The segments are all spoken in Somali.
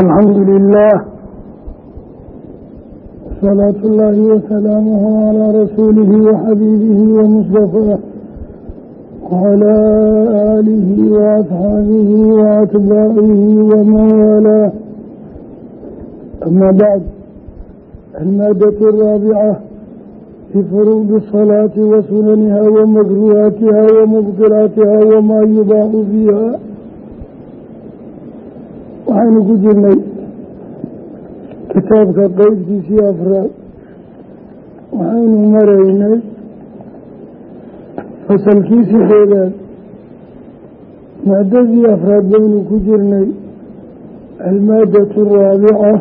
alxamdu lilah salaatu ullaahi wasalaamuhu calaa rasuulihi waxabiibihi wamustafaah wacalaa aalihi waasxaabihi waatbaacihi waman waalaah ama bacd almaadatu araabica fi furuudi asalaati wa sunaniha wa makruuhaatiha wa mubdilaatiha wamaa yubaaxu fiiha waxaynu ku jirnay kitaabka qeybtiisii afraad. Waxaynu maraynay fasalkii sideedaad maadadii afraad baynu ku jirnay almaadatu araabica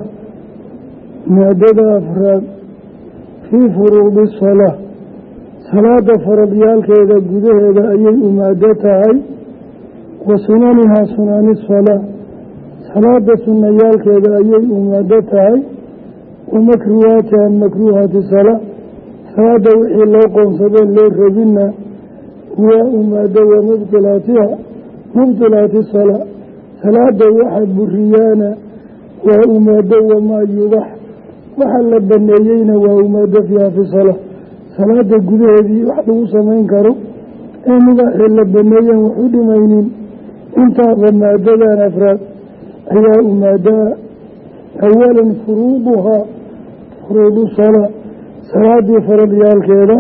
maadada afraad fii furuudi salaa salaada faradyaalkeeda gudaheeda ayay u maado tahay. Wa sunanihaa sunaani salaa salaada sunayaalkeeda ayay u maado tahay wa makruuhaatiha makruuhaati salaa salaada wixii loo qoonsadeen loo rabina waa u maado wa mubdilaatiha mubdilaati salaa salaada waxa buriyaana waa u maado wamaa yubax waxa la baneeyeyna waa umaado fiiha fi salaa salaada gudaheedii wax lagu samayn karo ee mubaaxii la baneeyen wax u dhimaynin. Intaaba maadadan afraad ayaa umaadaa awalan furuuduhaa furuudu salaa salaadii faradyaalkeeda.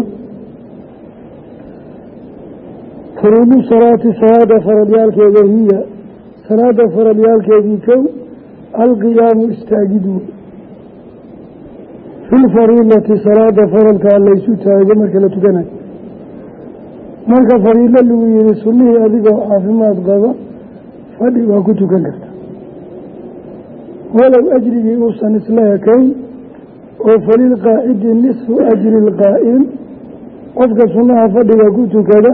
Furuudu salaati salaada faradyaalkeeda hiya salaada faradyaalkeedii kow alqiyaamu istaagid wey fi lfariidati salaada faralkaa laysu taago marka la tukanayo. Marka fariidlo lagu yihi sunnihii adigoo caafimaad qaba fadhi waa ku tukan karta walow ajrigii uusan isla ekayn oo falilqaacidi nisfu ajri lqaa'im qofka sunnaha fadhiga ku tukada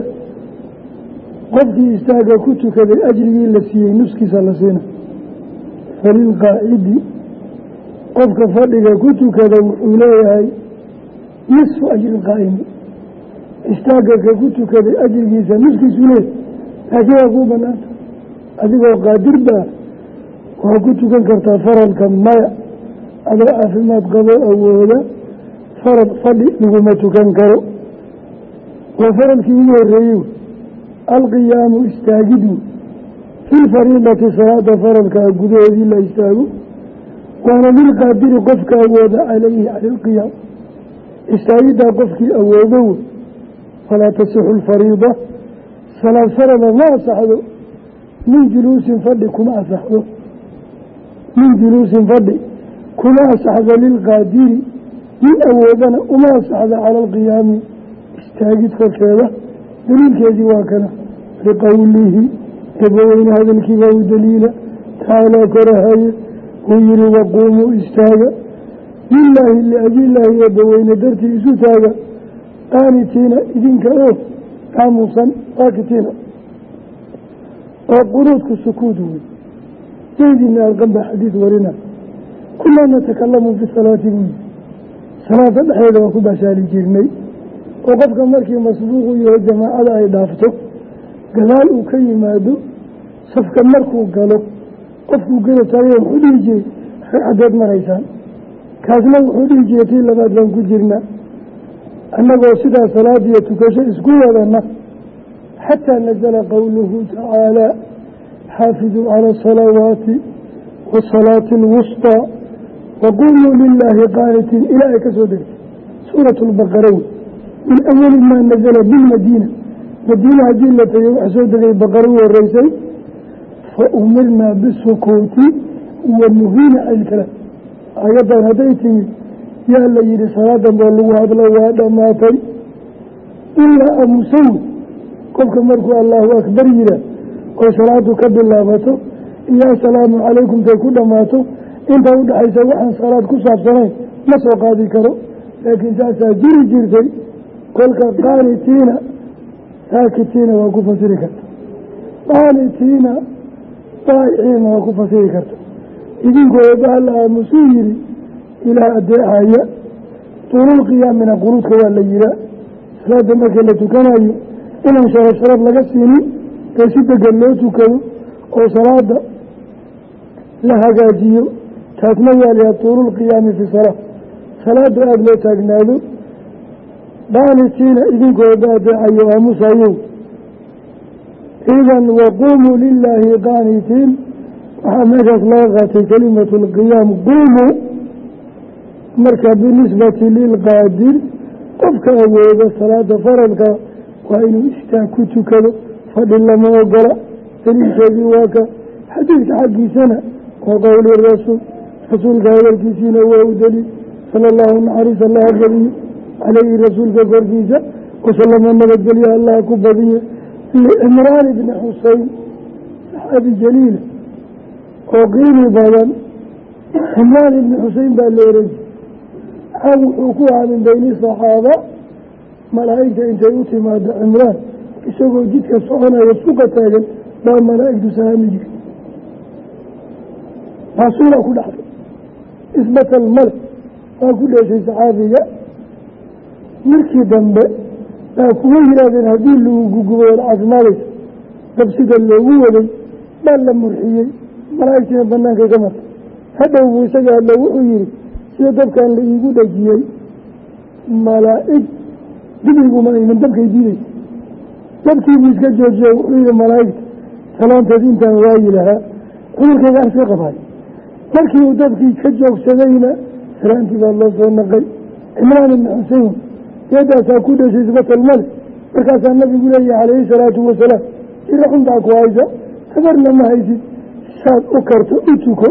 qofkii istaaga ku tukaday ajrigii la siiyey nuskiisa la siina falilqaacidi qofka fadhiga ku tukada wuxuu leeyahay nisfu ajri qaa'imi istaaga ka ku tukaday ajrigiisa nuskiisu laakiin waa kuu banaanta adigoo qaadir baa waa ku tukan kartaa faralka maya. Adoo caafimaad qabo awooda. Farad fadhi laguma tukan karo. Waa faralkii ugu horeeyey alqiyaamu istaagidu. Fi lfariidati salaada faralkaa gudaheedii la istaago. Waana lilqaadiri qofka awooda calayhi cala alqiyaam istaagiddaa qofkii awoodo. Wey falaa tasixu lfariida salaad farada ma asaxdo min juluusin fadhi kuma asaxdo min juluusin fadhi kuma asaxdo lilqaadiri nin awoodana uma asaxda cala alqiyaami istaagid korkeeda daliilkeedii waa kana liqowlihi eebaweyne hadalkiibaa u daliila tacaalaa korahaye uu yihi waquumuu istaaga lilaahi liajilaahi eebbaweyne dartii isu taaga qaanitiina idinka oo aamusan saakitiina oo qunuudku sukuud wey zayd ibni arqam baa xadiid warina kunaa natakalamu fi salaati buu yihi salaada dhexdeeda waa ku bashaali jirnay oo qofka markii masbuuqu yaho jamaacada ay dhaafto gadaal uu ka yimaado safka markuu galo qofkuu geda taagaya wuxuu dhihi jiray ragcadeed maraysaan kaasna wuxuu dhihi jiray tii labaad baan ku jirna annagoo sidaa salaadiyo tukasho isku wadana xataa nazala qowluhu tacaalaa xaafiduu cala asalawaati wasalaati alwusطaa waqumuu lilaahi qaanitiin ilaa ay ka soo degtay suuratu lbaqara wey min awali maa nazala bilmadiina madiina haddii la tegay wax soo degay baqaro u horeysay fa umirnaa bisukuuti wa nuhiina can ilkalaam aayaddan hadday timid yaa la yihi salaadan baa hadlo waa dhammaatay ilaa amusawi qofka markuu allaahu akbar oo salaadu ka bilaabato iyo asalaamu calaykum tay ku dhammaato intaa udhexaysa waxaan salaad ku saabsanayn ma soo qaadi karo. Laakiin saasaa jiri jirtay kolka qaanitiina saakitiina waa ku fasiri karta. Qaanitiina daayiciina waa ku fasiri karta. Idinkoo eebbaha la aamusuu yidhi ilaah adeecaya tuululqiyaamina qunuudka waa la yihaa salaada marka la tukanayo inaan sharaf sharaf laga siinin ee si degan loo tukado oo salaada la hagaajiyo taasna waa liha tuululqiyaami fi salaa salaada aada loo taagnaado qaanitiina idinkooda adeecayo aamusayow idan waquumuu lilaahi qaanitiin. Waxaa meeshaas laga qaatay kalimatu lqiyaam quumuu marka binisbati lilqaadir qofka awooda salaada faradka waa inuu istaag ku tukado fadhi lama ogola daliilkeedii waa ka xadiidka xaggiisana waa qowli rasuul. Rasuulka hadalkiisiina waa u daliil. Sala allahu naxariis allaha badiye caleyhi rasuulka korkiisa wasalama nabadgelya allaha ku badiye licimraan ibni xuseyn saxaabi jaliila oo qiimi badan. Cimraan ibni xusein baa la jiray. Caan wuxuu ku ahaa min beyni saxaaba malaa'igta intay u timaado cimraan isagoo jidka soconaya suqa taagan baa malaa'igtu salaami jirta rasuulaa ku dhacday. Isbatal male waa ku dheeshay saxaabiga. Markii dambe baa kuwa yihaahdeen haddii lagu gugubo caafimaadaysa dab sida loogu waday baa la murxiyey. Malaa'igtiina banaanka ka martay. Hadhow buu isaga hadlo wuxuu yihi sida dabkan la iigu dhajiyey? Malaa'ig dibriguma ayman dabkay diidaysa dabkiibuu iska joojiya wuxuu yihi malaa'igta salaanteed intaan waayi lahaa cudurkayga iska qabaay markii uu dabkii ka joogsadayna salaantii baa loo soo naqay. Cimraan ibni xusein geedaasaa ku dheshay isbatal male markaasaa nabigu leeyahay calayhi salaatu wasalaam ira xunbaa ku haysa tabarna ma haysid saad u karto u tuko.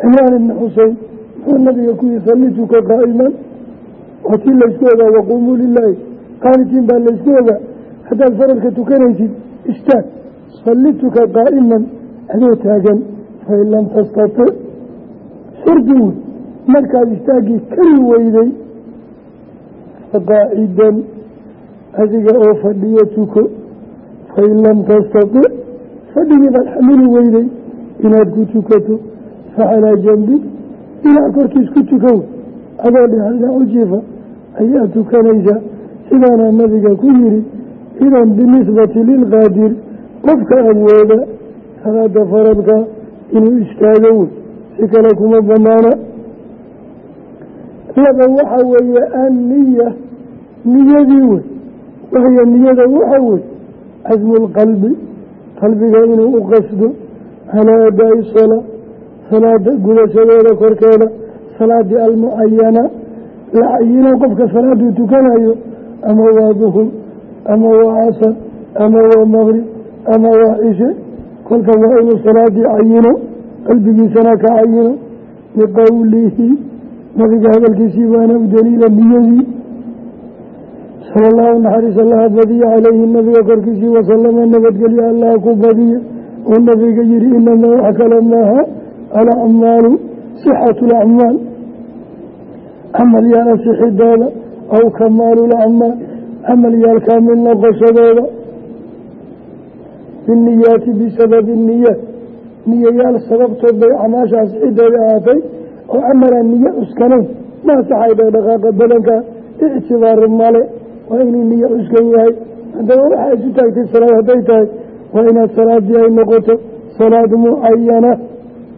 Cimraan ibni xusein muxuu nabiga ku yihi salli tuko qaa'iman waa tii laysku ogaa waquumuu lilaahi qaanitiin baa laysku ogaa haddaad faradka tukanaysid istaag salli tuka qaa'iman adoo taagan fain lam tastatic shardi wey markaad istaaggii kari weyday faqaacidan adiga oo fadhiyo tuko. Fain lam tastatic fadhigii baad xamili weyday inaad ku tukato. Facalaa janbig dhinac korkiis ku tukow. Adoo dhinac u jiifa ayaa tukanaysaa sidaana nabiga ku yiri idan binisbati lilqaadir qofka awooda salaada faradka inuu istaago wey si kale kuma banaana. Laba waxa weeye anniya niyadii wey. Wahiya niyada waxa wey casmu lqalbi qalbiga inuu u qasdo calaa adaa'i salaa salaada gudashadeeda korkeeda salaadii almucayana la cayino qofka salaaduu tukanayo ama waa duhur ama waa casar ama waa maqrib ama waa cishe kolka waa inuu salaadii cayino qalbigiisana ka cayino biqowlihi nabiga hadalkiisii baana u daliila niyadii sala allahu naxariis allaha badiya caleyhi nabiga korkiisii wasalama nabadgelya allah ku badiya oo nabiga yihi inamaa wax kale maaha alacmaalu sixatu lacmaal camal yaal asixidooda aw kamaalulacmaal camal yaal kaamil noqoshadooda. Biniyaati bisababi niyaat niyayaal sababtood bay camaasha asixidooda ahaatay oo camalaan niyo cuskanayn maasaxay dhaqdhaqaaqa badanka ictibaar male. Waa inuu niyo cuskan yahay. Haddaba waxaa isu taagtay salaad hadday tahay. Waa inaad salaadii ay noqoto. Salaad mucayana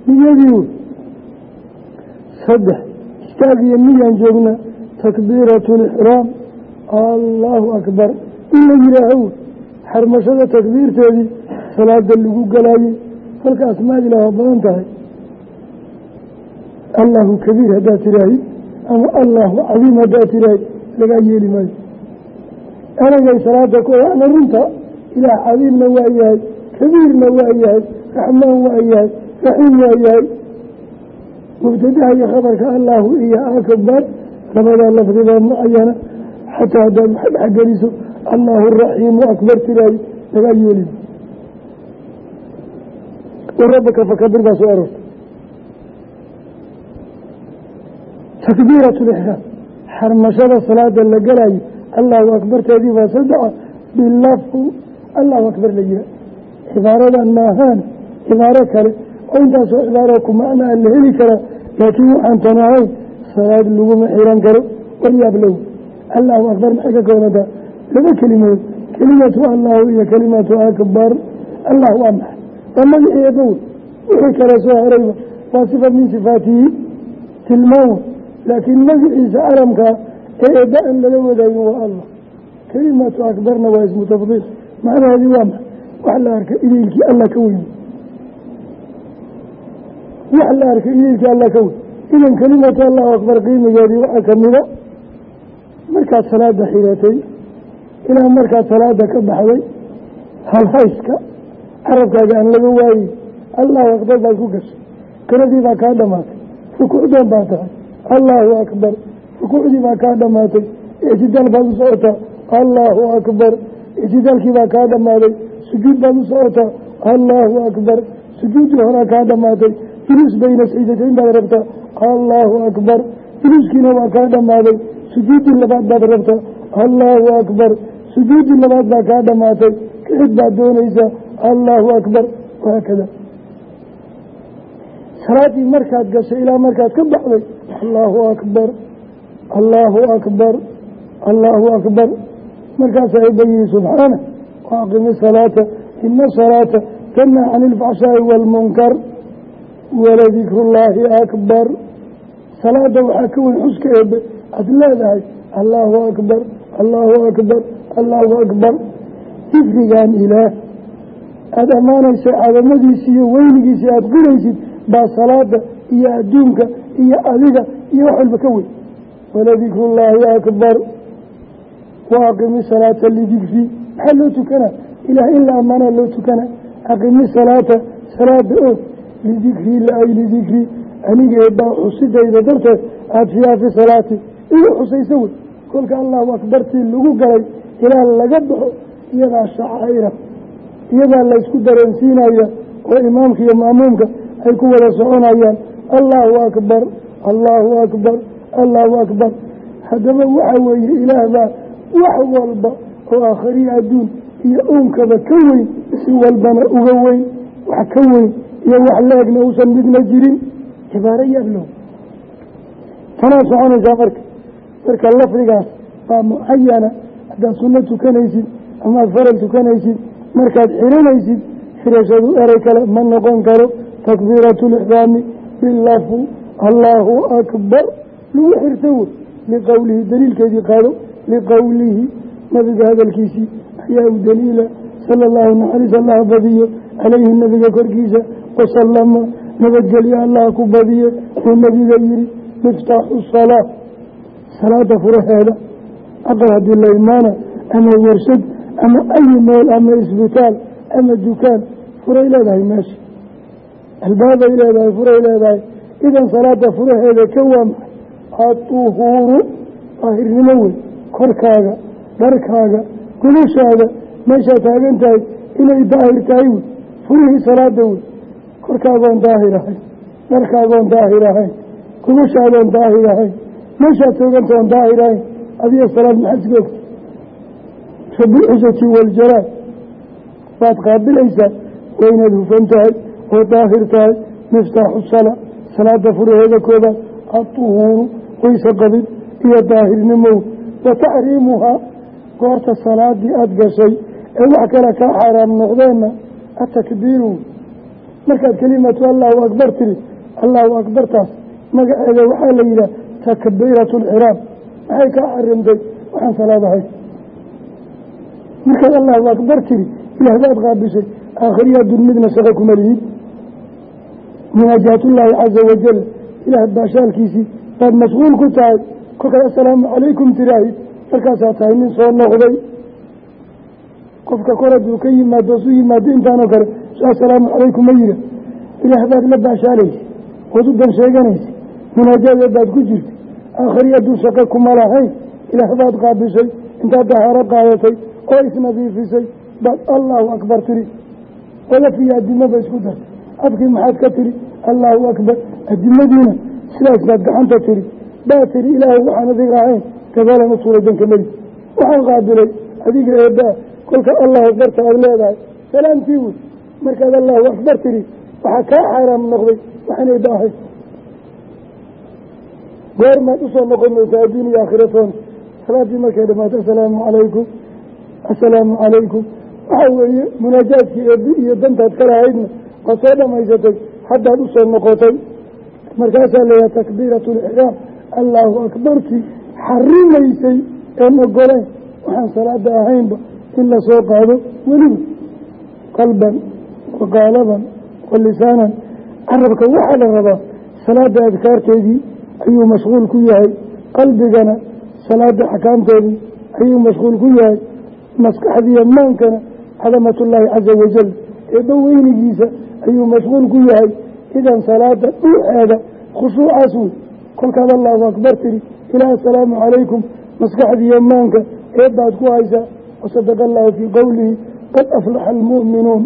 niyadii wey saddex. Istaag iyo niyaan joogna. Takbiiratu lixraam allahu akbar. In la yihaaho xarmashada takbiirteedii salaada lagu galaayey. Kolka asmaad ilaah badan tahay. Allahu kabiir haddaad tiraahid ama allahu cadiim haddaad tiraahid lagaa yeeli maayo. Eragay salaada ku waana runta ilaah cadiimna waa yahay kabiirna waa yahay raxmaan waa yahay raxiim waa yahay. Mubtadaha iyo khabarka allahu iyo akbar labadaa lafdibaa mucayana xataa haddaad wax dhexgeliso allahu raxiimu akbar tiraayo lagaa yeeli warabaka fakabir baa soo aroortay takbiirat lixraam xarmashada salaada la galayo allahu akbarteedii baa saddexa bilafdi allahu akbar la yihaa cibaaradan maahaan cibaaro kale oo intaasoo cibaaro ku macnaa la heli karaa laakiin waxaan tan salaad laguma xiran karo waryaab low allahu akbar maxay ka koonataa laba kelimood kelimatu allahu iyo kelimatu akbar allah waa maxay waa magacii eebawey wixii kale soo harayba waa sifa min sifaatihi tilmaam laakiin magiciisa calamkaa ee eebba an lala wadaagin waa allah kelimatu akbarna waa ismu tafdiil macnaheedii waa ma wax la arkay idaylkii alla ka weyn wax la arkay idaylkii alla ka weyn idan kelimatu allahu akbar qiimigeedii waxaa kamida markaad salaada xiratay ilaa markaad salaada ka baxday halhayska carabkaaga aan laga waayin allahu akbar baad ku gashay. Kanadii baa kaa dhamaatay rukuucdoon baa tahay. Allahu akbar rukuucdii baa kaa dhamaatay. Ictidaal baad u socotaa. Allahu akbar ictidaalkii baa kaa dhammaaday. Sujuud baad u socotaa. Allahu akbar sujuuddii horaa kaa dhamaatay. Juluus bayna sajdatayn baad rabtaa. Allahu akbar juluuskiina waa kaa dhammaaday sujuuddii labaad baad rabtaa allahu akbar. Sujuuddii labaad baa kaa dhamaatay kicid baad doonaysaa allahu akbar. Wahaakada salaadii markaad gashay ilaa markaad ka baxday allahu akbar allahu akbar allahu akbar. Markaasaa eebba yihi subxaana waaqimi salaata ina salaata tanhaa cani ilfaxshaa'i waalmunkar waladikrullaahi akbar. Salaada waxaa ka weyn xuska eebbe aada leedahay allahu akbar allahu akbar allahu akbar. Dikrigan ilaah. Aada ammaanaysa cadamadiisi iyo weynigiisi aada qiraysid baa salaada iyo adduunka iyo adiga iyo wax walba ka weyn. Waladikrullaahi akbar. Wa aqimi salaata lidikri. Maxaa loo tukanaa ilaah in la ammaanaa loo tukanaa aqimi salaata salaada oo lidikri laay lidikri. Aniga eebbaa xusidayda darteed aada fiiha fi salaati igu xusaysa wey kolka allahu akbartii lagu galay ilaa laga baxo iyadaa shacaira iyadaa laysku dareensiinaya oo imaamka iyo maamuumka ay ku wada soconayaan allahu akbar allahu akbar allahu akbar. Haddaba waxa weeye ilaah baa wax walba oo aakhariya adduun iyo uunkaba ka weyn si walbana uga weyn wax ka weyn iyo wax la-egna uusan midna jirin. Cibaaro yaablow tanaa soconaysaa marka marka lafdigaas baa mucayana haddaad sunno tukanaysid amaad faral tukanaysid markaad xiranaysid xirashadu erey kale ma noqon karo. Takbiiratu lixraami bilafdu allaahu akbar. Lagu xirta wey liqowlihi daliilkeedii qaado liqowlihi nabiga hadalkiisii ayaa u daliila sala allahu naxariis allaha badiyo calayhi nabiga korkiisa wasalama nabadgelyo allah ku badiye uu nabiga yihi miftaaxu salaa salaada furaheeda aqal haddii la imaana ama warshad ama ayi meel ama isbitaal ama dukaan furay leedahay meesha albaabay leedahay furay leedahay. Idan salaada furaheeda ka waa maxay? Atuhuuru daahirnimo wey korkaaga dharkaaga gudashaada meeshaa taagan tahay inay daahir tahay wey furihii salaada wey korkaagoon daahir ahayn dharkaagoon daahir ahayn gudashaadoon daahir ahayn meeshaad taagantaoon daahir ahayn adiga salaad maxaad iska ogta waljalaal waad qaabilaysaa waa hufan tahay oo daahir tahay miftaaxu salaa salaada furaheeda koobaad atuhuuru wayse qabid iyo daahirnimow wa taxriimuhaa goorta salaadii aada gashay ee wax kale kaa xaaraam noqdeenna atakbiiru. Markaad kelimatu allahu akbar tiri allahu akbartaas magaceeda waxaa la yidhaha takbiiratu alxiraam maxay kaa xarimtay waxaan salaad ahay markaad allahu akbar tiri? Ilaah baad qaabishay aakhiriyaa dun midna shaqo kuma lihid. Munaajaatullaahi caza wajal ilaah baashaalkiisii baad mashquul ku tahay. Kolkaad assalaamu calaykum tiraahid. Markaasaa tahay nin soo noqday. Qofka kor hadduu ka yimaado su yimaado intaanoo kale assalaamu calaykum ma yira. Ilaah baad la baashaalaysa ood u dan sheeganaysa munaajadeed baad ku jirta aakhiri hadduu shaqo kuma lahayn ilaah baad qaabishay intaad dahaaro qaadatay oo isnadiifisay baad allahu akbar tiri. Wadafiyo adimaba isku dartay afkii maxaad ka tiri allahu akbar. Adimadiina sidaas baad gacanta tiri. Baa tiri ilaahay waxaan adiga ahayn gadaalana suuray danka meli waxaan qaabilay adiga eebbaa kolka allahu akbarta aada leedahay salaamtii wey markaad allahu akbar tiri waxaa kaa xaaraam noqday waxaan eebba ahayn goormaad u soo noqon doontaa adduun iyo aakhiratoona salaadii markay dhamaato assalaamu calaykum assalaamu calaykum waxa weeye munaajaadkii eebbi iyo dantaad ka lahaydna waad soo dhamaysatay. Haddaad u soo noqotay. Markaasaa layaha takbiiratu lixraam allaahu akbartii xarimaysay een ogolayn waxaan salaada ahaynba in la soo qaado weliba qalban wa qaalaban wa lisaanan. Carabka waxaa la rabaa salaada adkaarteedii ayuu mashquul ku yahay. Qalbigana salaada axkaamteedii ayuu mashquul ku yahay. Maskaxdiiyo maankana cadamatullaahi caza wajal eebba weynigiisa ayuu mashquul ku yahay. Idan salaada dhuuxeeda khushuucaas wey kolkaad allahu akbar tiri ilaah asalaamu calaykum maskaxdiiyo maanka eebbaad ku haysaa wasadaqa allahu fii qowlihi qad aflaxa almu'minuun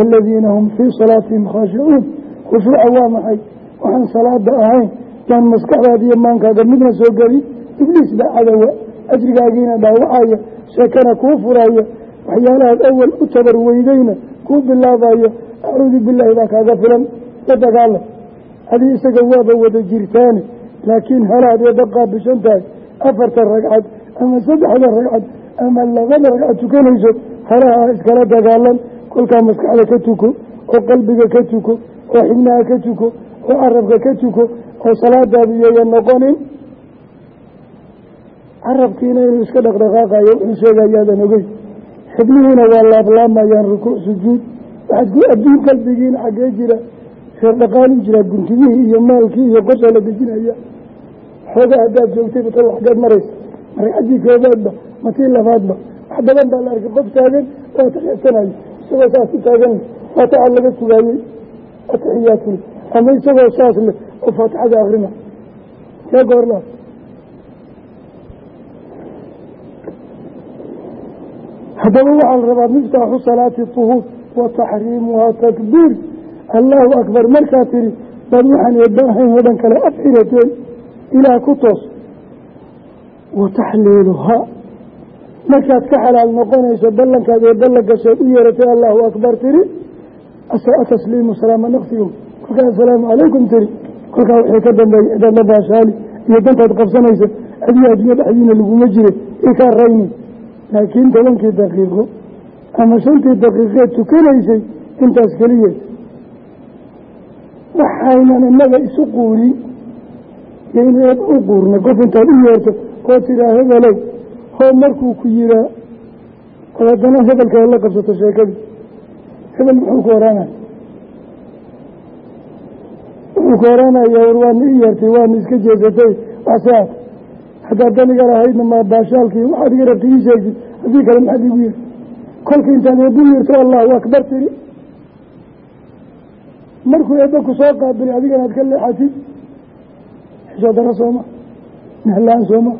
aladiina hum fii salaatihim khaashicuun khushuuca waa maxay? Waxaan salaada ahayn yaan maskaxdaada iyo maankaaga midna soo gelin ibliis baa cadowa ajrigaagiina dhaawacaya sheekana kuu furaya waxyaalahaad awal u tabar weydayna kuu bilaabayo acuudu bilaahi baa kaaga filan la dagaala adii isaga waaba wada jirtaane laakiin halaad eeba qaabishan tahay afarta ragcad ama saddexda ragcad ama labada ragcad tukanayso halaha iskala dagaalan kolkaa maskaxda ka tuko oo qalbiga ka tuko oo xibnaha ka tuko oo carabka ka tuko oo salaadaadu iyoya noqonin carabkiina inuu iska dhaqdhaqaaqayo wuxuu sheegayaadan ogey xibnihiina waa laablaamayaan rukuuc sujuud. Waxaad adduun qalbigiina xaggee jira reer dhaqaali jiraa guntidihii iyo maalkii iyo qorsha la dejinaya xoogaa haddaad joogtayba tol xaggeed maraysa. Maragcaddii koobaadba matii labaadba wax badan baa la arkay qof taagan oo taxeersanayo isagoo saas u taagan faataxa laga sugaayey ataxiyaatule ama isagoo saas leh oo faatixada akrina see goorla haddaba waxaa la rabaa miftaaxu salaati tuhuur wa taxriimuhaa takbiir. Allahu akbar. Markaa tiri bad waxaan eebaahayn oo dhan kale af xirateen ilaah ku toos. Wa taxliiluhaa. Markaad ka xalaal noqonayso ballankaad ee ballan gasheed u yeeratay allahu akbar tiri atasliimu salaama naqsigo kolkaa asalaamu calaykum tiri. Kolkaa wixii ka dambeeya cidaad la baashaali iyo dantaad qabsanaysa adiga addunya dhexdiina laguma jire ikaa rayni. Laakiin tobankii daqiiqo ama shantii daqiiqeed tukanaysay intaas keliyeed waxaynan innaga isu quurin iyo in eeb u quurna qof intaad u yeerto oo tiraa hebelow hoo markuu ku yiraa oo haddana hebelkaad la qabsato sheekadii. Hebel muxuu ku oraanaya wuxuu ku oraanaya war waana i yeertay waana iska jeesatay waxsaad haddaad daniga lahaydna maa baashaalkii waxaad iga rabtay ii sheegtid haddii kale maxaad igu yiri kolka intaad eebbu yirto allahu akbar tiri. Markuu eebba ku soo qaabilay adigana aad ka leexatid xishoo daro sooma nahlaan sooma.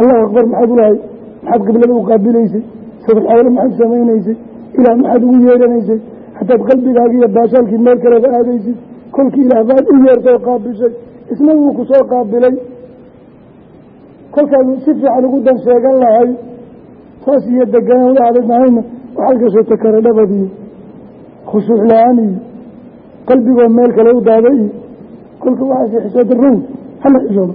Allahu akbar maxaad ulahay maxaad qiblada u qaabilaysay sadexawle maxaad samaynaysay? Ilaah maxaad ugu yeeranaysay hadaad qalbigaagi iyo baashaalkii meel kaleba aadaysid kolkii ilaah baad u yeertay oo qaabishay isna wuu ku soo qaabilay. Kolkaad si fiican ugu dan sheegan lahay toos iyo deganaan waxaada nahayna waxaad gashatay kare dhabad iyo khushuuc la'aan iyo qalbigoo meel kale u daada iyo kolka waxaas xishooda rown hala xishoodo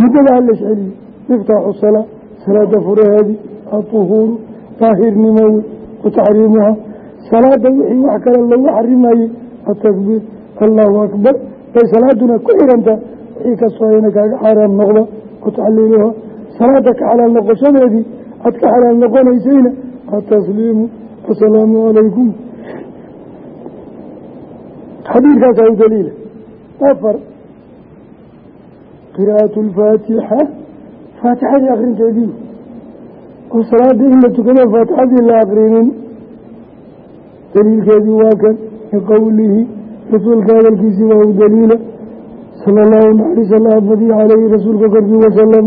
muddada hala isceliyo miftaaxu salaa salaada furaheedii atuhuuru daahirnimo wey wa salaada wixii wax kale lagu xarimayey atakbiir allahu akbar bay salaaduna ku xirantaa wixii kastoo ayna kaaga xaaraam noqda wa taxliiluhaa salaada ka xalaal noqoshadeedii aad ka xalaal noqonaysayna atasliimu asalaamu calaykum xadiidkaasaa u daliila afar qiraa'atu alfaatixa faatixadii akrinteedii oo salaadii in la tukado faatixadii la akrinin daliilkeedii waa kan liqowlihi rasuulka hadalkiisii waa u daliila. Sala allahu naxariis allaha badiya caleyhi rasuulka korkii wasalam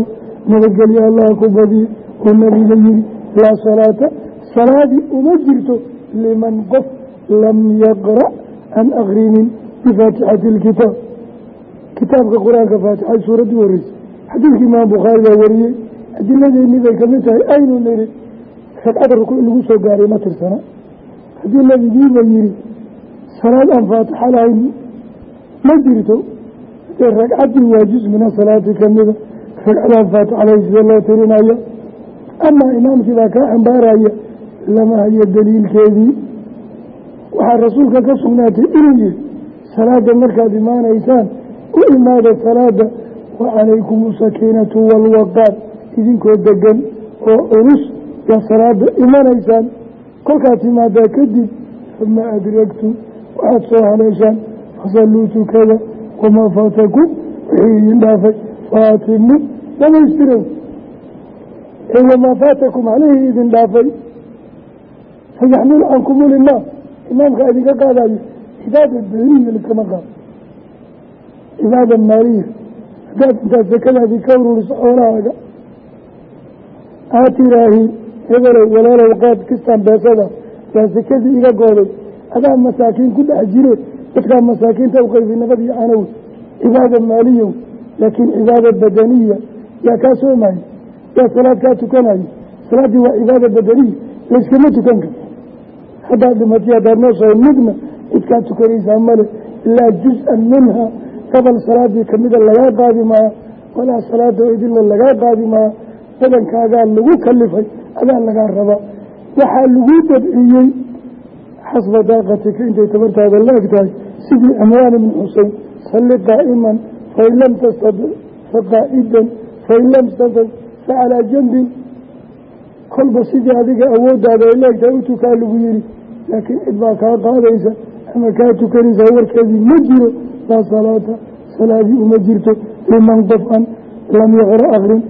nabadgelyo allaha ku badiye oo nabiga yihi laa salaata salaadii uma jirto liman qof lam yaqra' aan akrinin bifaatixati alkitaab kitaabka qur'aanka faatixada suuraddii horreysay xadiidkii imaam bukhaari baa wariyey adiladeennii bay ka mid tahay aynu niri ragcada rukuuc lagu soo gaaray ma tirsana. Haddii nabigiiba yihi salaad aan faatixa lahayn ma jirto dee ragcaddii waa juz min asalaati kamida ragcadaan faatixa lahayn sida loo tirinayo. Amaa imaamkii baa kaa xambaaraya lama hayo daliilkeedii. Waxaa rasuulka ka sugnaatay inuu yihi salaada markaad imaanaysaan u imaada salaada wa calaykum asakiinatu waalwaqaar idinkoo degan oo culus yaa salaada imanaysaan. Kolkaad timaadaa kadib fama adragtum waxaad soo haleeshaan fasalluu tukada wamaa faatakum wixii idin dhaafay faatimu dhamaystirow wamaa faatakum halihii idin dhaafay fayaxmil cankum ulimaam imaamka idinka qaadayo cibaada beeniya liskama qaado cibaada maaliya haddaad intaad sakadaadii ka ururiso xoolahaaga aad tiraahi hebelow walaalow qaad kistaan beesada yaa sakadii iga gooday adaa masaakiin ku dhex jire dadkaa masaakiinta u qaybi nabad iyo canow cibaada maaliyow laakiin cibaada badaniya. Yaa kaa soomayo yaa salaad kaa tukanayo salaaddii waa cibaada badaniya layskama tukan karo haddaad dhimatay haddaad nooshahay midna cidkaa tukanaysaa male ilaa juz-an minha gobol salaadii kamida lagaa qaadi maayo walaa salaada idinla lagaa qaadi maayo badankaagaa lagu kalifay adaa lagaa rabaa. Waxaa lagu dabciyey xasba daaqatika intay tabartaada la eg tahay sidii cimraan ibni xusein salli qaa'iman fain lam tastadic faqaa'idan fain lam tastadic facalaa janbin kolba sidii adiga awooddaada ay la eg tahay utukaa lagu yihi laakiin cid baa kaa qaadaysa ama kaa tukanaysaa warkeedii ma jiro laa salaata salaadii uma jirto liman qof an lam yaqra akrin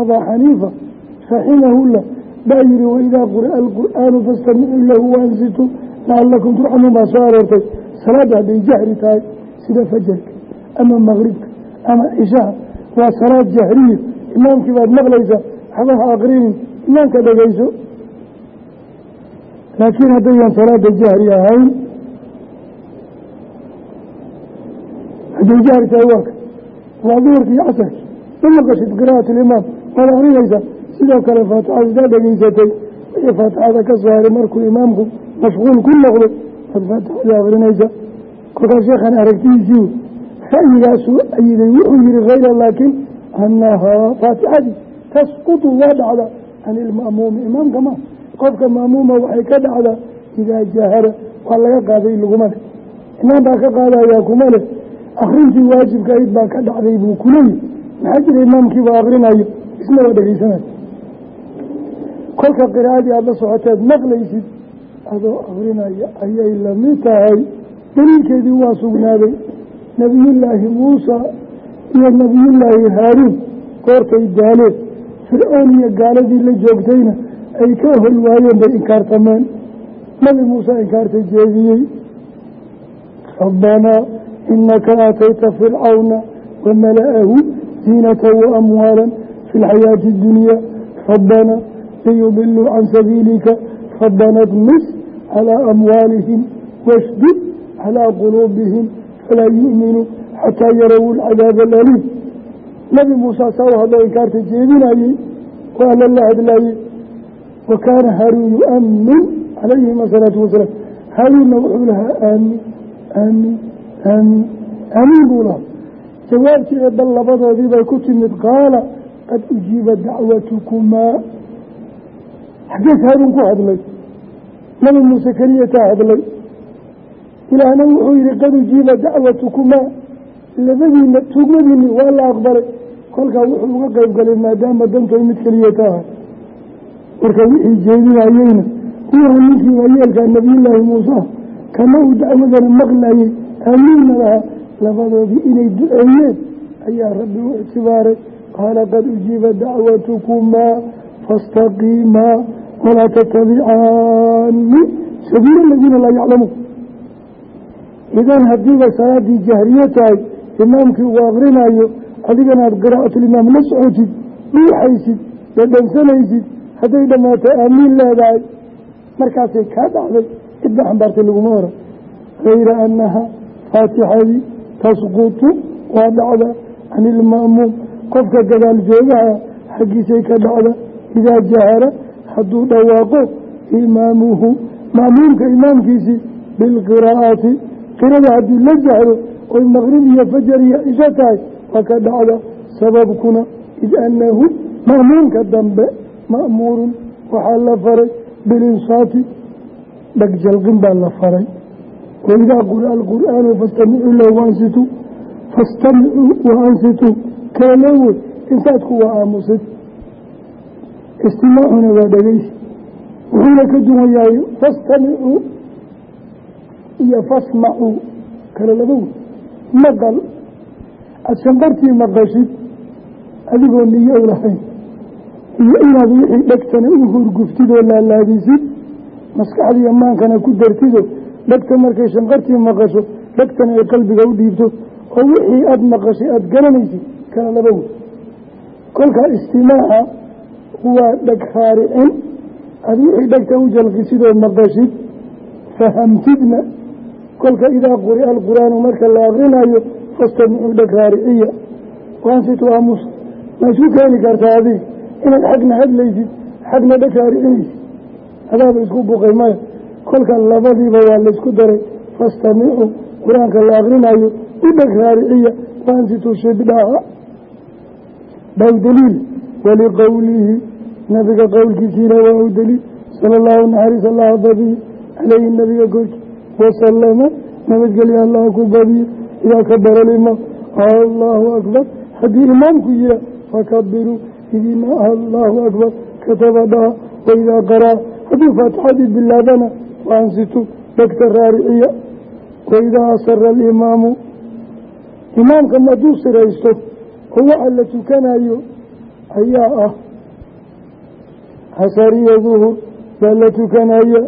abaa xaniifa raximahullah baa yihi waidaa quri'a alqur'aanu fastamicuu lahu waansituu lacalakum turxamuun baa soo aroortay. Salaadda hadday jahri tahay sida fajarka ama maqribka ama cishaha waa salaad jahriya. Imaamkii baad maqlaysaa waxba ha aqrinin imaamka dhegeyso laakiin haddayaan salaada jahri ahayn hadday jahri tahay warka waad akrinaysaa sidoo kale faatixada idaa dhegeysatay wixii faatixada ka soo haray markuu imaamku mashquul ku noqdo waad faatixada akrinaysaa kolkaas sheekhan aragtidiisii ra'yigaasuu ayiday wuxuu yihi hayra laakiin annahaa faatixadii tasqutu waa dhacda can ilma'muumi imaamka ma qofka ma'muuma waxay ka dhacdaa idaa jahara waa laga qaaday laguma leh. Imaam baa ka qaadayaa kuma leh akrintii waajibka ayd baa ka dhacday buu kuleeyahy maxaa jira imaamkiibaa akrinayo isna waa kolka qiraa'adii aada la socoteed maqlaysid adoo akrinaya ayay la mid tahay. Daliilkeedii waa sugnaaday. Nebiyullaahi muusa iyo nebiyullaahi haaruun goortay daaleen fircoon iyo gaaladii la joogtayna ay ka hol waayeen bay inkaartameen. Nabi muuse inkaarta jeediyey rabbanaa inaka aatayta fircawna wamala'ahu ziinata waamwaala fi lxayaati اdunya rabbanaa liyudiluu can sabiilika rabbana dmis calaa amwaalihim washdud calaa quluubihim falaa yu'minuu xataa yarow alcadaaba alaliim nabi muuse saa u hadloo inkaarta jeedinayey oo alla la hadlaayey wa kaana haaruun yu'amin calayhim asalaatu wasalaam haaruunna wuxuu lahaa aamin aamin aamin aamiin buu lahaa jawaabtii ee bal labadoodii bay ku timid qaala qad ujiiba dacwatukumaa xagees haaruun ku hadlay nabi muuse keliya taa hadlay ilaahna wuxuu yihi qad ujiiba dacwatukumaa labadiina tuugmadiini waa la aqbalay kolkaa wuxuu uga qeyb galay maadaama dantoy mid keliya ta ahay marka wixii jeedinayeyna kuwaha ninkii waayeelkaa nabiyullaahi muuse kama uu dacwadana maqlayey aamiinna lahaa labadoodii inay duceeyeen ayaa rabbi u ictibaaray qaala qad ujiiba dacwatukumaa faاstaqiimaa walaa tatabicaani sabiila aladiina laa yaclamuun idan haddiiba salaadii jahriye tahay imaamkii uu akrinayo adigana aada qiraa'atulimaam la socotid dhuuxaysid dhadhansanaysid hadday dhammaato aamiin leedahay markaasay kaa dhacday cidba xambaartay laguma oran hayra annaha faatixadii tasqutu waa dhacda can ilma'muum qofka gadaal joogaha xaggiisay ka dhacda idaa jahara hadduu dhawaaqo imaamuhu ma'muumka imaamkiisii bilqiraa'ati. Qirada haddii la jahro oy maqrib iyo fajar iyo cisho tahay waa ka dhacda sababkuna id annahu ma'muumka dambe ma'muurun waxaa la faray bilinsaati dhagjalqin baa la faray. Waidaa quri'a alqur'aanu fastamicuu lahu waansituu fastamicuu waansituu wey insaadku waa aamusid. Istimaacuna waa dhegeysi. Wuxuuna ka duwan yahay fastamicuu iyo fasmacuu. Kala laba wey maqal. Aada shanqartii maqashid adigoo niyo u lahayn. Iyo inaad wixii dhegtana u hurguftid oo laalaadisid maskaxdiiyo maankana ku dartido dhegta markay shanqartii maqasho dhegtana ay qalbiga u dhiibto. Oo wixii aada maqashay aada garanaysid kala laba wey kolkaa istimaaca waa dheg raaricin. Aada wixii dhegta u jalqisid oo maqashid. Fahamtidna kolka idaa quri'a alqur'aanu marka la akrinayo fastamicuu dheg raariciya? Waansitu aamusa ma isku keeni kartaa adig inaad xagna hadlaysid xagna dheg raaricinaysid adaaba isku buqay maya. Kolka labadiiba waa laysku daray. Fastamicuu qur'aanka la akrinayo u dheg raariciya. Waansitu shibdhaha u daliil waliqowlihi nabiga qowlkiisiina waa u daliil sala allahu naxariis allaha badiyo caleyhi nabiga korki wasalama nabadgelya allah ku badiyo idaa kabara alimaam allahu akbar haddii imaamku yihaa fakabiruu idina allahu akbar kataba dhaha waidaa qaraa hadduu faatixadii bilaabana faansitu dhegta raariciya waidaa asara alimaamu imaamka maduu siraysto oo waxa la tukanayo ayaa ah casariya duhur baa la tukanaya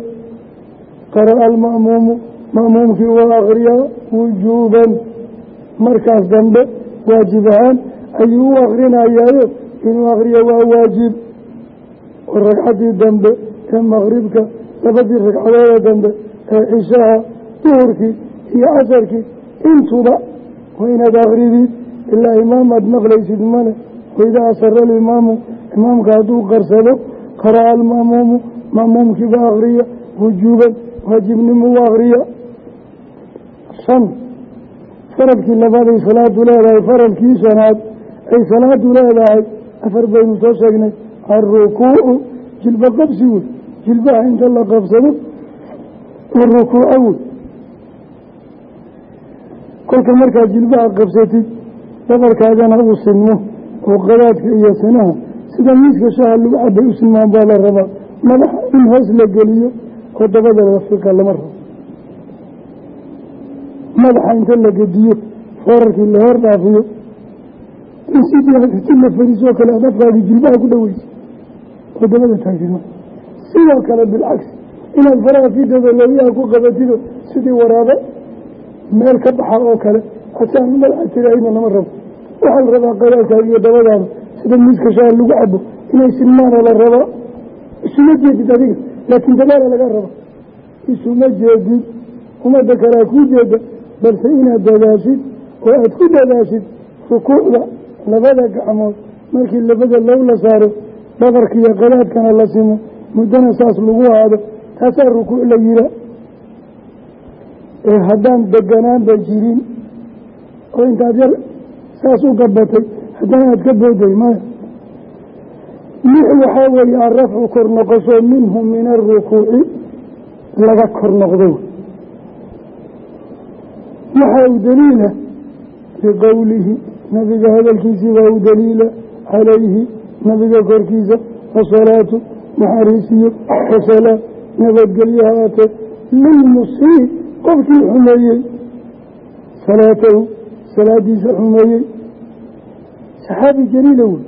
qara'a alma'muumu ma'muumkii waa akriyaa wujuuban. Markaas dambe waajib ahaan ayuu u akrinayaayo inuu akriyo waa waajib. Oo ragcaddii dambe ee maqribka labadii ragcadooda dambe ee cishaha duhurkii iyo casarkii intuba waa inaad akridid ilaa imaamaad maqlaysid male waidaa asara alimaamu imaamka hadduu qarsado qara'a alma'muumu ma'muumkiiba akriya wujuuban waajibnimu u akriya shan. Faradkii labaad ay salaadu leedahay faradkii shanaad ay salaadu leedahay afar baynu soo sheegnay. Alrukuucu jilba qabsi wey. Jilbaha inta la qabsado rukuuco wey. Kolka markaad jilbaha qabsatid dhabarkaagana uu sinmo oo qadaadka iyo sinaha sida miiska shaha lagu cabay u sinmaan baa la rabaa madaxa in hoos la geliyo oo dabada la fiqa lama rabo. Madaxa inta la gediyo foorarkii la hor dhaafiyo in sidii la fariisoo kale aad afkaagii jilbaha ku dhaweysa oo dabada taagtid sidoo kale bilcagsi inaad faraha fidada looyaha ku qabatido sidii waraabe meel ka baxa oo kale asaan madaxa tiraahidna lama rabo. Waxaa la rabaa qadaadkaaga iyo dabadaada sida miiska shaha lagu cabo inay sinmaana la rabaa isuma jeedid adiga laakiin dadaala laga raba isuma jeedid. Ummadda kalea kuu jeeda balse inaad dadaashid oo aad ku dadaashid rukuucda labada gacmood markii labada low la saaro dhabarka iyo qadaadkana la simo muddana saas lagu aado taasaa rukuuc la yihaa ee haddaan deganaanba jirin oo intaad yar saas u gabatay haddana aad ka booday maya. Lix waxaa weeye arafcu kor noqosho minhu min arukuuci laga kor noqdo. Waxaa u daliila liqowlihi nabiga hadalkiisii waa u daliila calayhi nabiga korkiisa wasalaatu naxariisiyo wasalaam nabadgelyo haatee lilmusii qofkii xumeeyey salaatahu salaadiisa xumeeyey. Saxaabi jaliila wey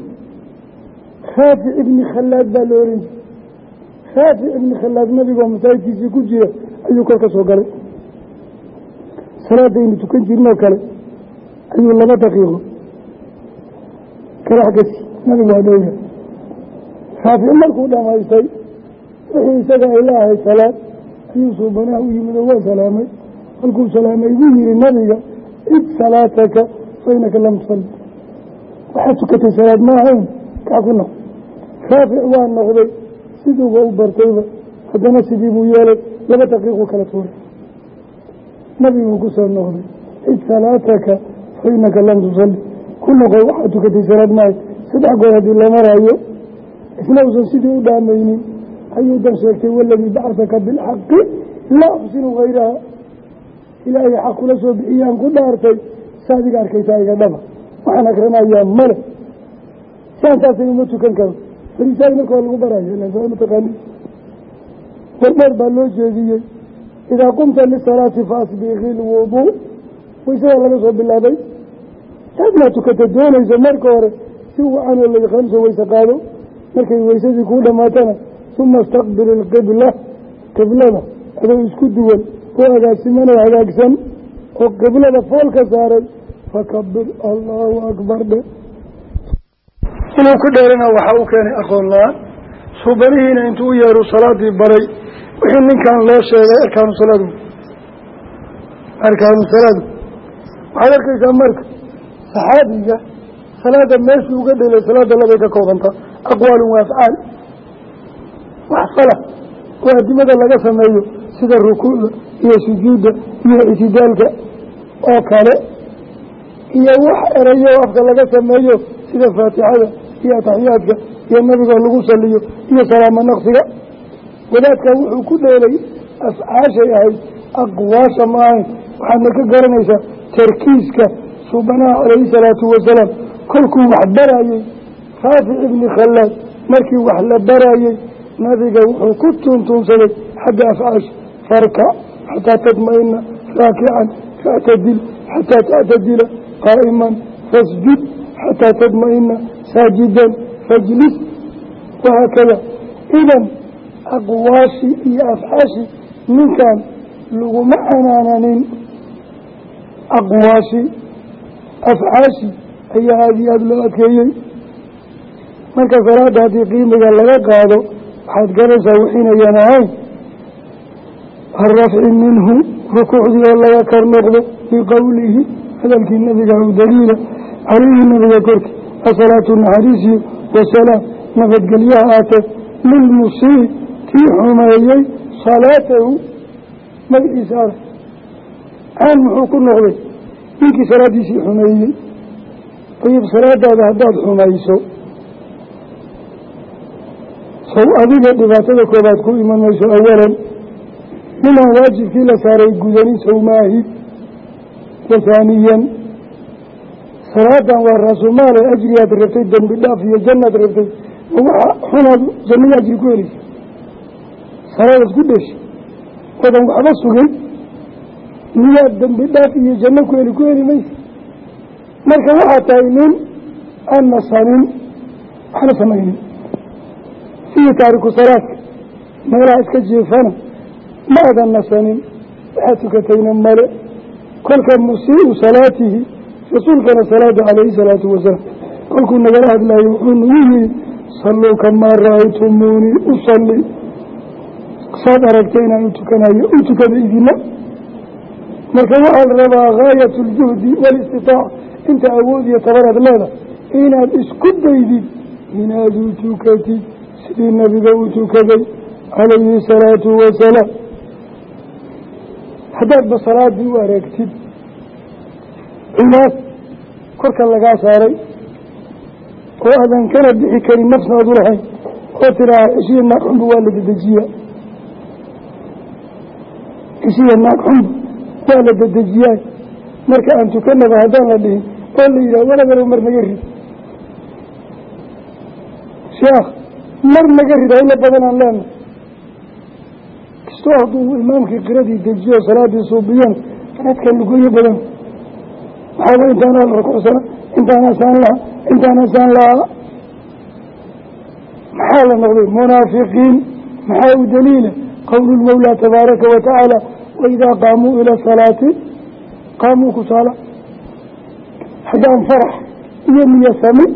raafic ibni khalaad baa la oran jiray. Raafic ibni khalaad nabigoo masaajidkiisii ku jira ayuu kor ka soo galay. Salaadaynu tukan jirnoo kale ayuu laba daqiiqo kalax gasi nabigu waa dhowya raafic markuu dhamaystay wixii isaga ay la ahayd salaad ayuu suubanaha u yimid oo waa salaamay. Kolkuu salaamay buu yihi nabiga id salaataka fainaka lam tusalli. Waxaad tukatay salaad ma ahayn? Kac ku noq raafic waa noqday siduuba u bartayba haddana sidii buu yeelay laba daqiiqu kala tuuray. Nabiguu ku soo noqday id salaataka fa inaka lam tusalli. Ku noqo waxaad tukatay salaad maahay saddex goor haddii la maraayo isna uusan sidii u dhaamaynin ayuu dan sheegtay waladii bacasaka bilxaqi laa uxsinu hayraha ilaahay xaq kula soo bixiyaan ku dhaartay. Saadiga arkaysaa iga dhaba. Waxaan akrinayaa male. Saan saasay uma tukan karo. Fariisaay marka waa lagu baraayo mataqaani wardheer baa loo jeediyey. Idaa qumta lisalaati faasbiqi lwuduu waysadaa laga soo bilaabay. Taadnaa tukata doonayso marka hore si wacan oo la yaqaanso wayse qaado. Markay waysadii kuu dhamaatana uma istaqbil ilqibla qiblada adoo isku duwan oo agaasiman oo hagaagsan oo qiblada fool ka saaray fakabir allahu akbar dhe inuu ku dheerana waxaa u keenay aqoon la'aan suubanihiina intuu u yeeru salaadii baray wixii ninkan loo sheegay arkaanu salaadu. Arkaanu salaadu. Waxaad arkaysaa marka saxaabiga salaada meeshuu uga dhelay salaada labay ka koobanta aqwaalun wa afcaal. Wax fala oo adimada laga sameeyo sida rukuucda iyo sujuudda iyo ictidaalka oo kale iyo wax erayo afka laga sameeyo sida faatixada iyo ataxiyaadka iyo nabigoo lagu saliyo iyo salaamo naqsiga. Wadaadkan wuxuu ku dheelay afcaashay ahayd aqwaasha ma ahayn waxaadna ka garanaysaa tarkiiska subanaha calayhi salaatu wasalaam kolkuu wax barayey raafic ibni khallaad markii wax la barayey nabiga wuxuu ku tuuntuunsaday xagga afcaasha farkac xataa tadma-ina raakican factadil xataa tactadila qaa'iman fasjud xataa tadma-ina saajidan fajlis wahaakada idan aqwaashi iyo afxaashi ninkan laguma canaananin aqwaashi afxaashi ayaa aada iyo aada loo adkeeyey marka salaada haddii qiimiga laga qaado waxaad garanaysaa wixiinayaan ahayn arafci minhu rukuucdii oo laga kar noqdo biqowlihi hadalkii nabiga u daliila calayhi nabiga korkii asalaatu naxariisiyo wasalaam nabadgelyaha aatee lilmusii kii xumeeyey salaatahu magaciisa arag caan muxuu ku noqday ninkii salaadiisii xumeeyey ayib salaadaada haddaad xumayso sow adiga dhibaatada koobaad ku iman awalan ninaan waajibkii la saaray gudani sow maahi wa haaniyan salaadan waa raasumaale ajriyaad rabtay dembi dhaaf iyo jannaad rabtay. Waxa xunaad jannada ajri ku helaysa salaadaad ku dheeshay oodan waxba sugin miyaad dembi dhaaf iyo janno ku heli ku heli maysa? Marka waxaad tahay nin aan nasanin waxna samaynin. Sidii taariku salaadka. Meelaha iska jiifana ma adan nasanin waxaad tukatayna male. Kolka musiiu salaatihi rasuulkana salaada calayhi salaatu wasalaam. Kolkuu nagala hadlayo wuxuu nagu yihi salluu kamaa ra'aytumuunii usalli saad aragtay inaan u tukanayo u tukada idina marka waxaa la rabaa gaayatu ljuhdi waalistitaaca inta awood iyo tabaraad leeda inaad isku daydid inaad u tukatid sidii nabiga u tukaday salaatu wasalaam haddaadba salaadii u aragtid culaas korka lagaa saaray oo aadan kana bixi karin nafsna aad u lahayn oo tidaaha cishiya naag xunba waa la dedejiya cishiya naag xunba waa la dedejiyaa. Marka aan tukanaba haddaan la dhihin oo la yidhaha walagalow mar naga rid sheekh mar naga rid hayla badan aan leena kastoo hadduu imaamkii qiradii dejiyo salaadii suubiyan sanadka lugoyo badan. Waxaaba intaanaa la rukuucsana intaana saan laha intaana saan lahaa. Maxaa la noqday? Munaafiqiin. Maxaa u daliila? Qowlu lmawlaa tabaaraka wa tacaala waidaa qaamuu ila salaati qaamuu kusaala haddaan farax iyo niyo sami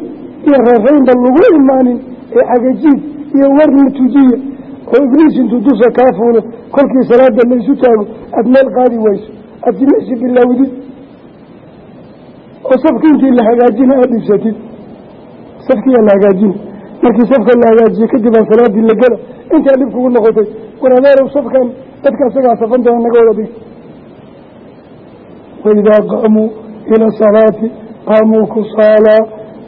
iyo reefaynba lagu imaanin ee cagajiid iyo warna tujiya oo ibliis intuu dusha kaa fuulo kolkii salaada la isu taago aada meel qaadi wayso aada jimicsi bilaawdid oo safka intii la hagaajina aada dhibsatid safkiyaa la hagaajina markii safka la hagaajiye kadib aa salaadii la gela intaa dhib kugu noqotay war adeerow safkan dadka isagaa safan doona naga wada dhig waidaa qaamuu ila salaati qaamuu kusaalaa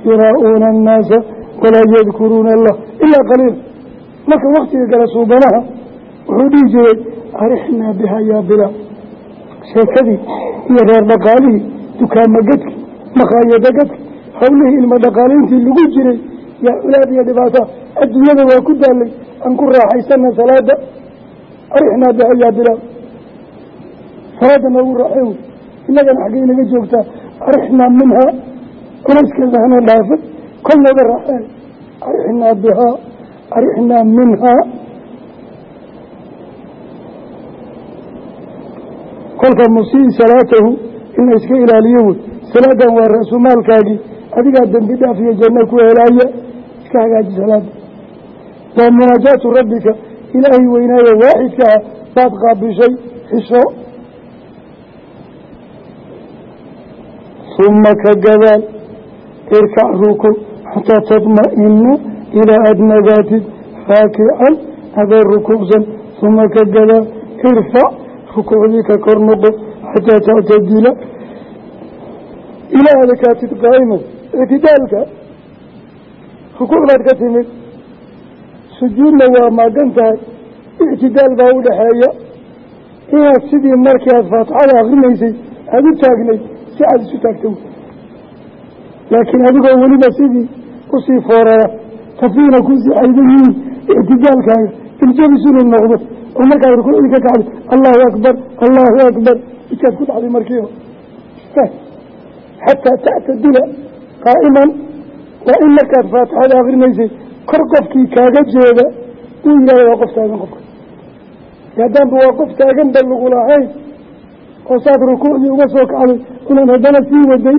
yuraa'uuna annaasa walaa yadkuruuna allah ilaa qaliila marka waktiga gala suubanaha wuxuu dhihi jiray arixnaa biha yaa bilaal. Sheekadii iyo reer dhaqaalihii dukaama gadki makhaayada gadki hawlihii ilmo dhaqaalayntii lagu jiray yaa culaad iyo dhibaata adduunyada waa ku daalay aan ku raaxaysana salaada arixnaa biha yaa bilaal. Salaada noogu raaxeen wey innagana xaggay naga joogtaa arixnaa minhaa. Culayskeeda hana dhaafay kol nooga raaxeen arixnaa bihaa arixnaa minhaa kolka musii salaatahu in la iska ilaaliyo wey salaadan waa ra-sumaalkaagii adigaa dembi dhaaf iyo janno ku helaaya iska hagaaji salaada waa munaajaatu rabbika ilaahay weynaaye waaxidkaa baad qaabishay xisho. Uma ka gadaal irkac rukuc xataa tadma'ina ilaa aada nagaatid raakican adoo rukuucsan uma ka gadaal irfac rukuucdii ka kor noqo xataa tactadila ilaa aada kaatid qaa'iman ictidaalka rukuuc baad ka timid sujuudna waa maagan tahay ictidaal baa u dhexeeya inaad sidii markii aada faatixada akrinaysay aada u taagnayd si aada isu taagta laakiin adigoo weliba sidii u sii foorara tafiina ku sii xaydan yihiin ictidaalkaaga iljabis inuu noqdo oo markaad rukuucdii ka kacday allahu akbar allahu akbar ikaad ku dhacday markiiba. Xataa tactadila qaa'iman waa in markaad faatixada akrinaysay kor qofkii kaaga jeeda uu yihahda waa qof taagan qofka. Haddaanba waa qof taagan ba lagu lahayn oo saad rukuucdii uga soo kacday unan haddana sii waday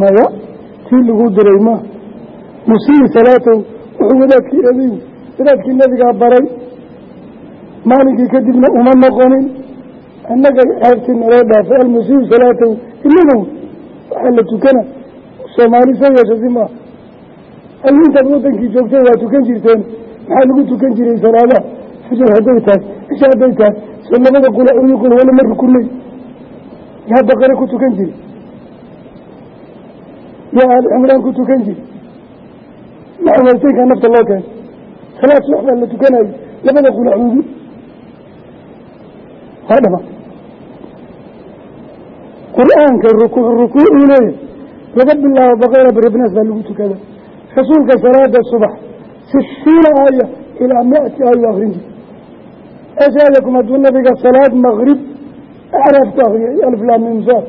maya tii lagu diray maaha musii salaatow wuxuu wadaadkii eeday wadaadkii nabigaa baray. Maalinkii kadibna uma noqonin. Annaga ceebtii naloo dhaafay almusiiu salaatow inaga waxaa la tukana. Soomaali soo yeesha si maaha ay intaad wadankii joogtay waa tukan jirteen. Maxaa lagu tukan jiray salaadaha fajar hadday tahay cisha hadday tahay soo labada qula uyu qul wala ma rukunay yaa baqare ku tukan jiri yaa aali cimraan ku tukan jiri maxamalteynka nafta loo keeno salaad subax baa la tukanayo labada qulacuudi waa dhama qur'aanka rukuuc rukuucuu leeyahy laga bilaabo baqara barabnaas baa lagu tukada rasuulka salaada subax sitiina aaya ilaa miati ayu akrin jir eeshaadakum hadduu nabiga salaad makrib acraaf ku akriyay alflamimsaar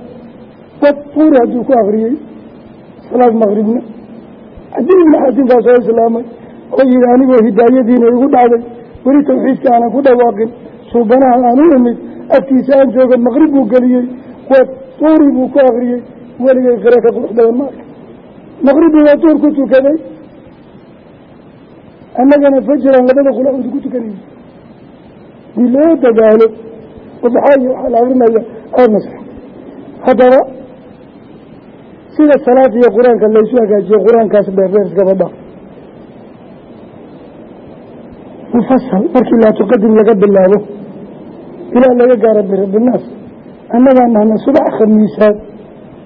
watuuri hadduu ku akriyey salaad makribna xaatim baa soo islaamay oo yihi anigoo hidaayadiina igu dhacday weli tawxiidka aanan ku dhawaaqin suubanaha aan u imid agtiisa aan jooga makrib buu geliyey watuuri buu ku akriyey weligay qira ka qurux badan ma arka maqribii waa duur ku tukaday. Annagana fajiran labada qulacuudi ku tukanaysa dii loo dadaalo ubaxaayo waxaa la akrinaya aada nasra haddaba sida salaad iyo qur'aanka laysu hagaajiyo qur'aankaas dheerdheer iskaba dhaaf mufasal markii laa tuqadim laga bilaabo ilaa laga gaaro birabinaas annagaa nahna subax khamiisaad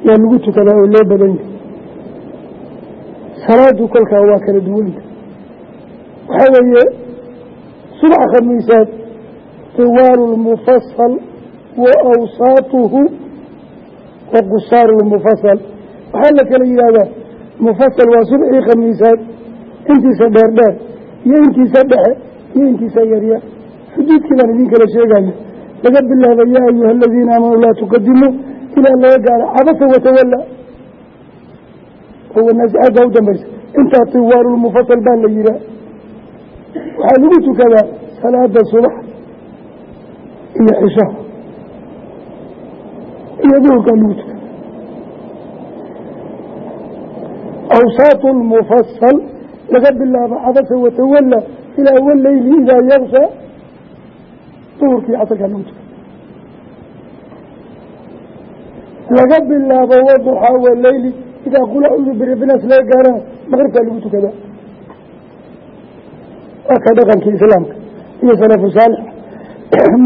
yaa lagu tukadaa oo loo badan yahay. Salaadu kolkaa waa kala duwanta. Waxaa weeye subax khamiisaad tiwaalu lmufasal wa awsaatuhu wa qusaaru lmufasal waxaa la kala yidhaahdaa mufasal waa subxii khamiisaad intiisa dheer dheer iyo intiisa dhexe iyo intiisa yaryar. Xuduudkii baan idin kala sheegaya laga bilaaba yaa ayuha aladiina aamanuu laa tuqadimuu ilaa laga gaaro cabasa watawalla oo naasicada u dambaysa. Intaa tiwaalulmufasal baa la yihaa waxaa lagu tukadaa salaada subax iyo cishaha iyo duhurkaa lagu tukada awsaatu lmufasal laga bilaabo cabasa watawalla ilaa waleyli idaa yaksha duhurkii casarkaa lagu tukada laga bilaabo waduxaa waleyli idaa qulacudu biribinaas laga gaarana maqribkaa lagu tukadaa waa ka dhaqankii islaamka iyo salafu saalix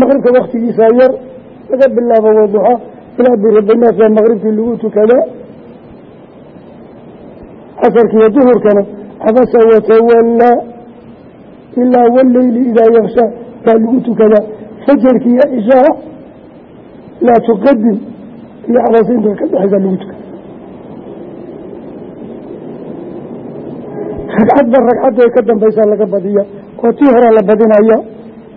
maqribka waktigiisa yar laga bilaabo waduxa ilaa biribinaas baa maqribkii lagu tukadaa casarkiiyo duhurkana cabasa watawallaa ilaa waleyli idaa yakshaa baa lagu tukadaa fajarki iyo cishaa laa tuqadim iyo cadasinta ka dhexeysaa lagu tukada ragcadba ragcadday ka dambaysaa laga badiya oo tii horaa la badinaya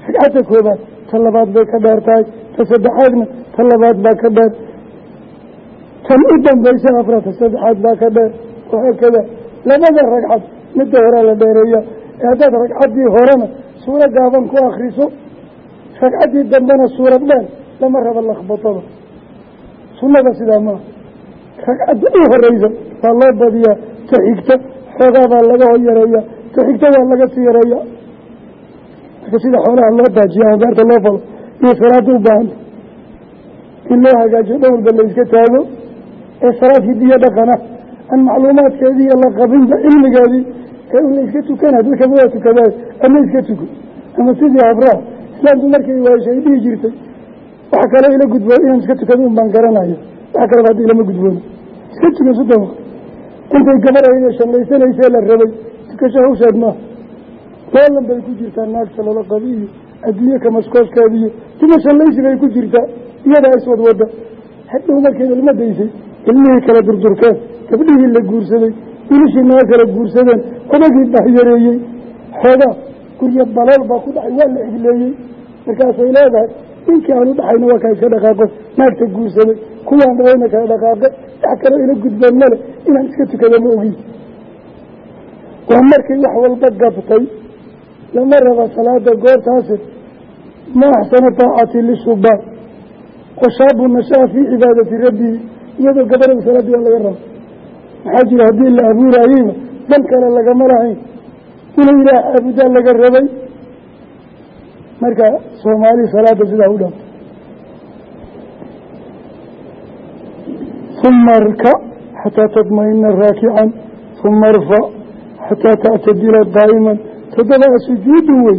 ragcadda koobaad ta labaad bay ka dheer tahay ta saddexaadna ta labaad baa ka dheer tan u dambaysa afraad ta saddexaad baa ka dheer wahaakada labada ragcad midda horaa la dheereeya ee haddaad ragcaddii horena suuro gaaban ku akriso ragcaddii dambena suurad dheer lama raba lakhbatada sunnada sidaa maaha ragcadda u horeysa waa loo badiyaa ta xigta xoogaa baa laga yareeya ta xigta waa laga sii yareeya. Marka sida xoolaha loo daajiyo ama beerta loo falo iyo salaada u baahanta in loo hagaajiyo dhan walba la taago ee salaad hidiyo dhaqana aan macluumaadkeedii iyo la qabinba cilmigeedii ee iska tukana dadkaba waa tukadaayo ama iska tuko ama sidii habraha islaamku markay waashay dhihi jirtay wax kale ila gudboon inaan iska tukado un baan garanayo wax kaleba hadda ilama gudboon iska tukan soddon intay gabar ayda shallaysanayse la rabay tukasho hawshaad maaha loolan bay ku jirtaa naagta lala qabi iyo adduunye kamaskooskeeda iyo tuma shallaysi bay ku jirtaa iyadaa iswad wadda hadhow markeed ilma daysay ilmihii kala durdurkeen gabdhihii la guursaday wilishii naga kala guursadeen odagii bahyareeyey xoogaa guryo balool baa ku dhacay waa la cidleeyey markaasay leedahay ninkii aan u dhaxayna waa kaa iska dhaqaaqo naagta guursaday kuwaan dhawayna kala dhaqaaqe wax kaloo ila gudboon male inaan iska tukada ma ogin waa markay wax walba gabtay lama raba salaada goortaasi ma axsana taacati washaabu nashaa fii cibaadati rabbihi iyadoo gabarada salaadii waa laga raba maxaa jira haddii la abuurayeyba dan kale lagama lahayn. Inuu ilaah caabudaa laga rabay marka soomaali salaada sidaa u dhaafta uma arkac xataa tadmaina raakican. Uma arfac xataa tactadila daa'iman. Toddobaa sujuudu wey.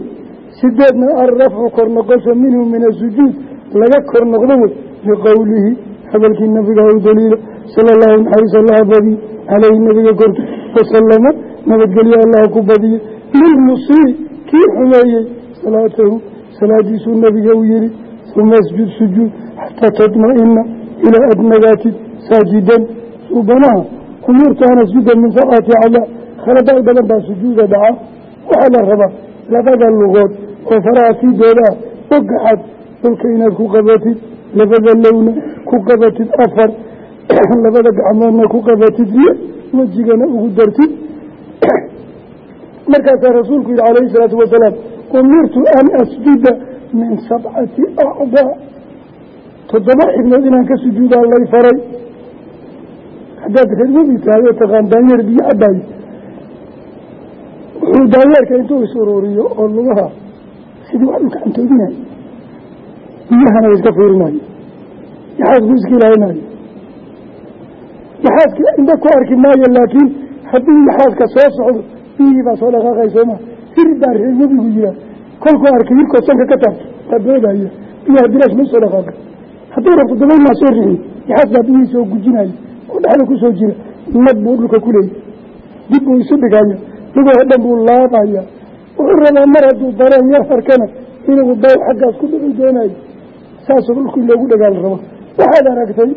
Sideedna alrafcu kor noqosho minhu min asujuud laga kor noqdo wey liqowlihi hadalkii nabiga u daliila sala allahu naxariis allaha badiye caleyhi nabiga korta wasalama nabadgelyo allaha ku badiye lilmusii kii xumeeyey salaatahu salaadiisuu nabiga u yihi uma asjud sujuud xataa tadma'ina ilaa adnagaatid saajidan. Suubanaha umuurtaan asjuda min sabcati aclaa khaladaal badan baa sujuuda dhaca waxaa la rabaa labada lugood oo faraha fiidooda ah ogaxad dhulka inaad ku qabatid labada lowna ku qabatid afar labada gacmoodna ku qabatid lix wejigana ugu dartid. Markaasaa rasuulku yihi calayhi isalaatu wasalaam umirtu an asjuda min sabcati acdaa toddoba xibnood inaan ka sujuudaa lay faray. Haddaad reerwabi tahay oo taqaan daanyeer biyo cabaayo wuxuu daanyeerka intuu is ururiyo oo lugaha sidii wax dhulka cantoodinayo biyahana iska fiirinayo yaxaasku iska ilaalinayo yaxaaska indha ku arki maayo laakiin haddii yaxaaska soo socdo biyihii baa soo dhaqaaqay sooma hir baa reerwabigu yihaa kolkuu arkay hirkoo sanka ka taabto baa doodaya. Biyaha bilaash ma soo dhaqaaqa hadduu rabto dabaynaa soo rixiy yaxaas baa biyihii soo gujinayo oo dhexda ku soo jira nag buu dhulka ku leeyay. Dib buu isu dhigaya lugaha dhan buu laabaya. Wuxuu rabaa mar hadduu dareen yar harkana inuu daw xaggaas ku dhici doonayo saasoo dhulku in loogu dhagaal rabo. Waxaad aragtay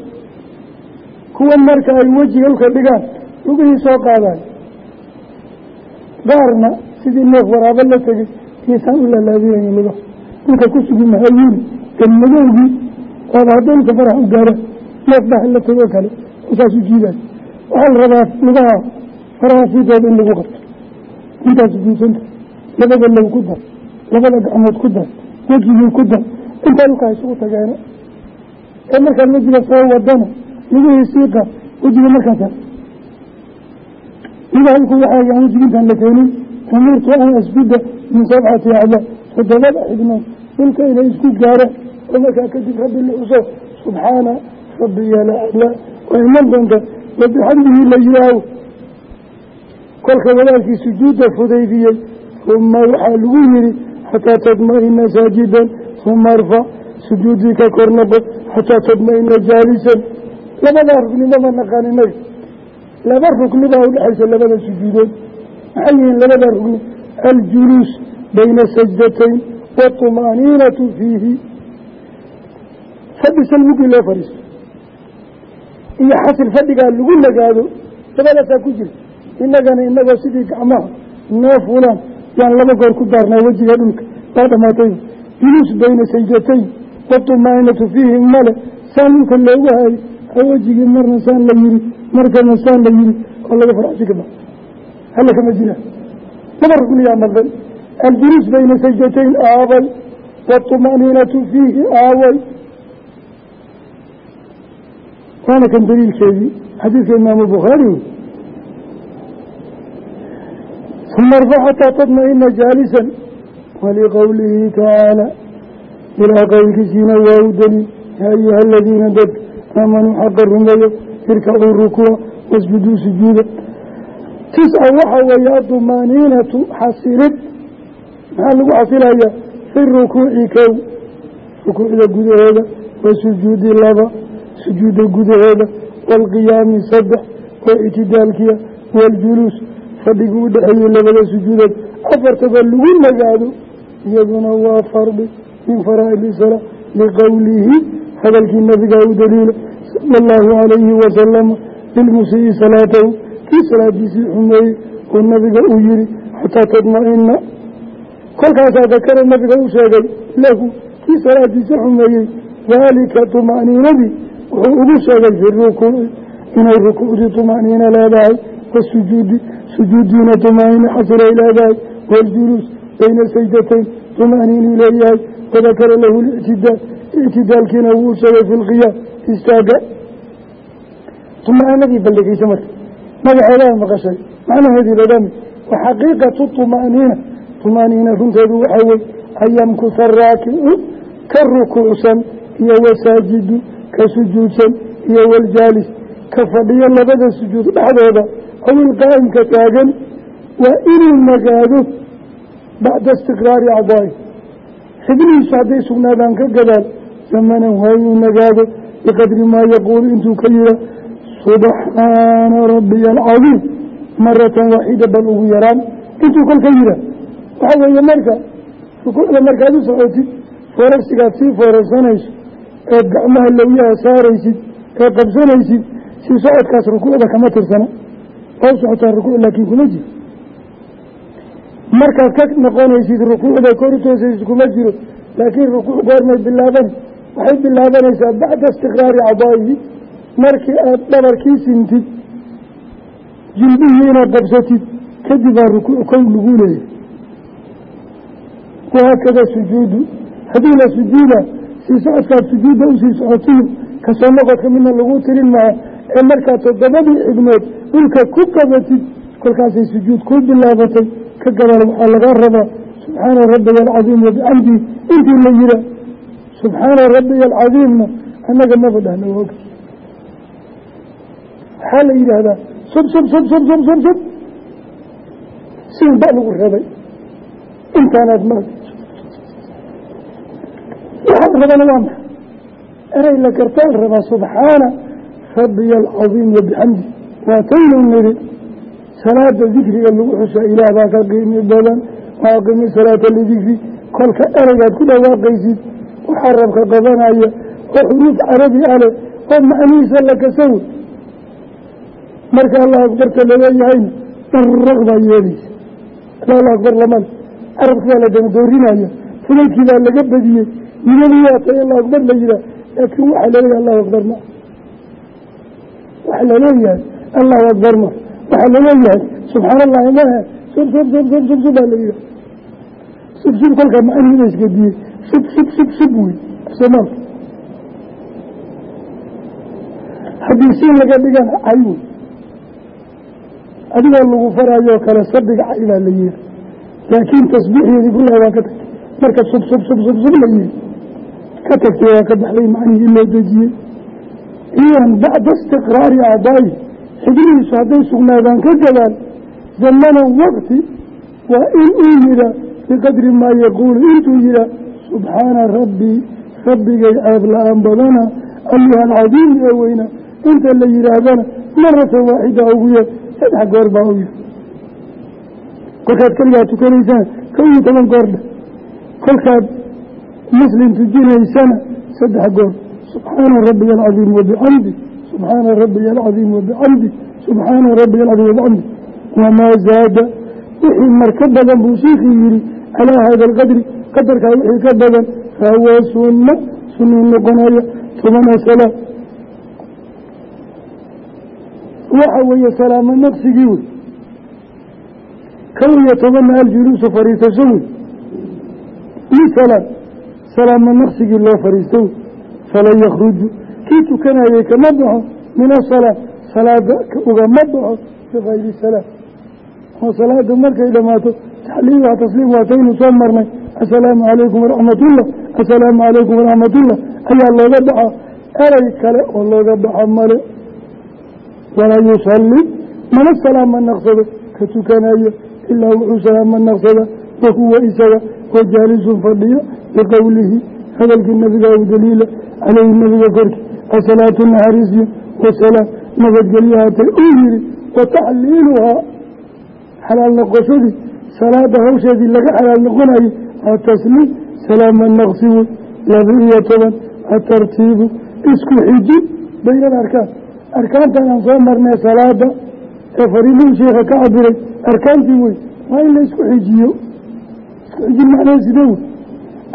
kuwa marka ay wejiga dhulka dhigaan lugihii soo qaadayo gaarna sidii neef waraabo la tegay iyoisaan u laalaadinayo lugaha dhulka ku sugi mahayiin ganmadowgii waaba hadday dhulka u gaaraan neef baxa la tegoo kale saas u jiidayo waxaa la rabaa lugaha faraha fiidooda in lagu qabto. Intaas guudsanta labada low ku dar labada gacmood ku dar wejigii ku dar intaa dhulkaa isugu tageeno ee markaad wejiga soo wadana lugihii sii qar wejiga markaa tar lugaha ku waxaayaan wejigi intaan la keenin umirtu an asjuda min sabcati aclaa toddobada xibnood dhulka inay isku gaaraan oo markaa kadib rabbi la xuso subxaana rabbiya laclaa waa iman doonta wabixamdihi la yihaaho kolka walaalkii sujuudda fudaydiyey uma waxaa lagu yihi xataa tadma-ina saajidan uma arfac sujuudii ka kor noqo xataa tadma-ina jaalisan. Labadaa ruknimama naqaan inaga laba rukni baa udhexaysa labada sujuudood. Maxay yihiin labada rukni? Aljuluus bayna sajdatayn waطumaaniinatu fiihi. Fadhi salmugii loo fadhiisto. Iyo xasil fadhigaa lagu nagaado labadaasaa ku jirta innagana inagoo sidii gacmaha noo fulaan yaan laba goor ku daarnaa wejiga dhulka. Waa dhamaatay juluus bayna sajdatayn waطumaaniinatu fiihi male saan dhulka loogu hayo wejigii marna saan la yiri markana saan la yiri oo laga farxsi kaba halla kama jiraan laba rukniyaa maqan aljuluus bayna sajdatayn aaway waطumaaniinatu fiihi aaway waana kan daliilkeedii xadiidka imaamu bukhaari uma arfac xataa tadma-ina jaalisan waliqowlihi tacaala ilaa qowlkiisiina waa u daliil yaa ayuha aladiina dad aamanuu xaqa rumeeyo irkacuu rukuuca wasjuduu sujuuda tisca waxaa weeye adumaaniinatu xasilid maxaa lagu xasilayaa fi rukuuci kow rukuucda gudaheeda wasujuudi laba sujuuda gudaheeda waalqiyaami saddex oo itidaalkiya waaljuluus fadhigii u dhexeeyey labada sujuudood afartaba lagu nagaado iyaduna waa fardi min faraa'idi salaa liqowlihi hadalkii nabigaa u daliila sala allahu calayhi wasalama lilmusii salaatahu kii salaadiisii xumeeyey oo nabiga uu yihi xataa tadma-ina kolkaasaa dakara nabiga u sheegay lahu kii salaadiisa xumeeyey daalika tuma'niinadii. Wuxuu ugu sheegay fi rukuuci inay rukuucdii tuma'niina leedahay wasujuudi sujuudiina tuma'niina xasilay leedahay waaljuluus bayna sajdatayn tuma'niinuu leeyahay wadakara lahu lictidaal ictidaalkiina wuu sheegay fi lqiyaam istaaga tuma'niinadii baldhegeysa marka magaceedaa maqashay macnaheedii badami wa xaqiiqatu tuma'niina tuma'niina runteedu waxaa wey an yamkusa raakicu ka rukuucsan iyo wasaajidu ka sujuudsan iyo waljaalis ka fadhiyo labada sujuud dhexdooda aw ilqaa'imka taagan waa inuu nagaado bacda istiqraari acdaa'i xibnihiisu hadday sugnaadaan ka gadaal zamanan waa inuu nagaado biqadri maa yaquulu intuu ka yiha subxaana rabbiya alcadiim maratan waaxida bal ugu yaraan intuu kolka yihaa waxaa weeye marka rukuucda markaad u socotid foorarsigaad sii foorarsanayso eed gacmaha lowyaha saaraysid ee qabsanaysid sii socodkaas rukuucda kama tirsana waa u socotaa rukuuc laakiin kuma jiro markaad ka noqonaysid rukuucda kor u toosaysid kuma jiro laakiin rukuuc goormay bilaaban. Waxay bilaabanaysaa bacda istiqraari cadaa'ihi. Markii aada dhabarkii sintid jilbihii inaad qabsatid kadib baa rukuuc kow lagu leeyahy wahaakada sujuudu. Haddii la sujuuda sii socodkaad sujuudda u sii socotiyo ka soo noqodka midna lagu tirin maha ee markaad toddobadii xibnood dhulka ku qabatid kolkaasay sujuud kuu bilaabatay ka gadaal waxaa lagaa rabaa subxaana rabbiya alcadiim wabixamdihi intii la yihaa subxaana rabbiya alcadiimna annaga maba dhahna waa ogti waxaa la yidhaahdaa sub sub sub sub sub sub sub. Sin ba lagu rabay. Intaanaad ma waxaa rabana waa maxa eray la gartaa la rabaa subxaana rabbiya alcadiim wabixamdi waa taynu niri salaada dikriga lagu xusaa ilaah baa ka qiimi badan waa aqimi salaata lidikri kolka ereygaad ku dhawaaqaysid waxaa rabka qabanaya oo xuruuf carabi ale oo macnihiisa la kasawo marka allah akbarta laleeyahayna daraq baa yeelaysa allahu akbar lamale carabki baa la danadoorinaya fudaydkii baa laga badiyey niyadii waa tay allahu akbar la yihaah laakiin waxaa la leeyahay allahu akbar ma. Waxaa la leeyahay allahu akbar ma waxaa la leeyahay subxaan allahi mahe sub sub sub sub sub sub baa la yihaah sub sub kolkaa macnihiiba isgadiyey sub sub sub sub wey. Soomaalka haddii siin laga dhigan cay wey adigoo lagu farayoo kale sabiga cay baa la yihi laakiin tasbiixeedii kullaha waa ka tagtay. Marka sub sub sub sub sub la yihi ka tagtay waa ka baxday macnihii dejiyey. Idan bacda istiqraari acdaayi xibnihiisu hadday sugnaadaan ka gadaan zamanan waqti waa in uu yihaa biqadri maa yaquulu intuu yihaa subxaana rabbii rabbigay ceeb la'aan badana ayuha alcadiim ee weyna. Inta la yidhaahdana maratan waaxida ugu yar saddex goor baa u yiri kolkaad keligaa tukanaysaan kow iyo toban goordhe kolkaad muslim tujinaysana saddex goor. Subxaana rabbiya alcadiim wabixamdi subxaana rabbiya alcadiim wabixamdi subxaana rabbiya alcadiim wabixamdi wamaa zaada wixii marka badan buu shiikhii yihi calaa hada alqadri qadarkaa wixii ka badan fahuwa sunna sunuu noqonaya tobana salaam waxa weeye salaamo naqsigii wey kow iyo tobanna aljuluusu fariisasho wey lisalaam salaamo naqsigii loo fariisto wey falan yakhruju kii tukanayay kama baxo min asalaa salaada ugama baxo bikayri salaam oo salaada markay dhammaato taxliiluha tasliim waataynu soo marnay. Assalaamu calaykum waraxmatullah assalaamu calaykum waraxmatullah ayaa looga baxaa erey kale oo looga baxa male. Walaa yusalli mana salaama naqsado ka tukanayo ilaa wuxuu salaama naqsada wahuwa isaga oo jaalisun fadhiyo biqowlihi hadalkii nabiga u daliila caleyhi nabiga korkii asalaatu naxariisyo wasalaam nabadgelyahaatay uu yihi wa taxliiluhaa xalaal noqoshadii salaada hawsheedii laga xalaal noqonayo atasliim salaama naqsi wey laba iyo toban atartiibu isku xiji bayna alarkaan arkaantan aan soo marnay salaada ee fariimihii sheikha ka cabiray arkaantii wey waa in la isku xijiyo isku xijin macnaha sida wey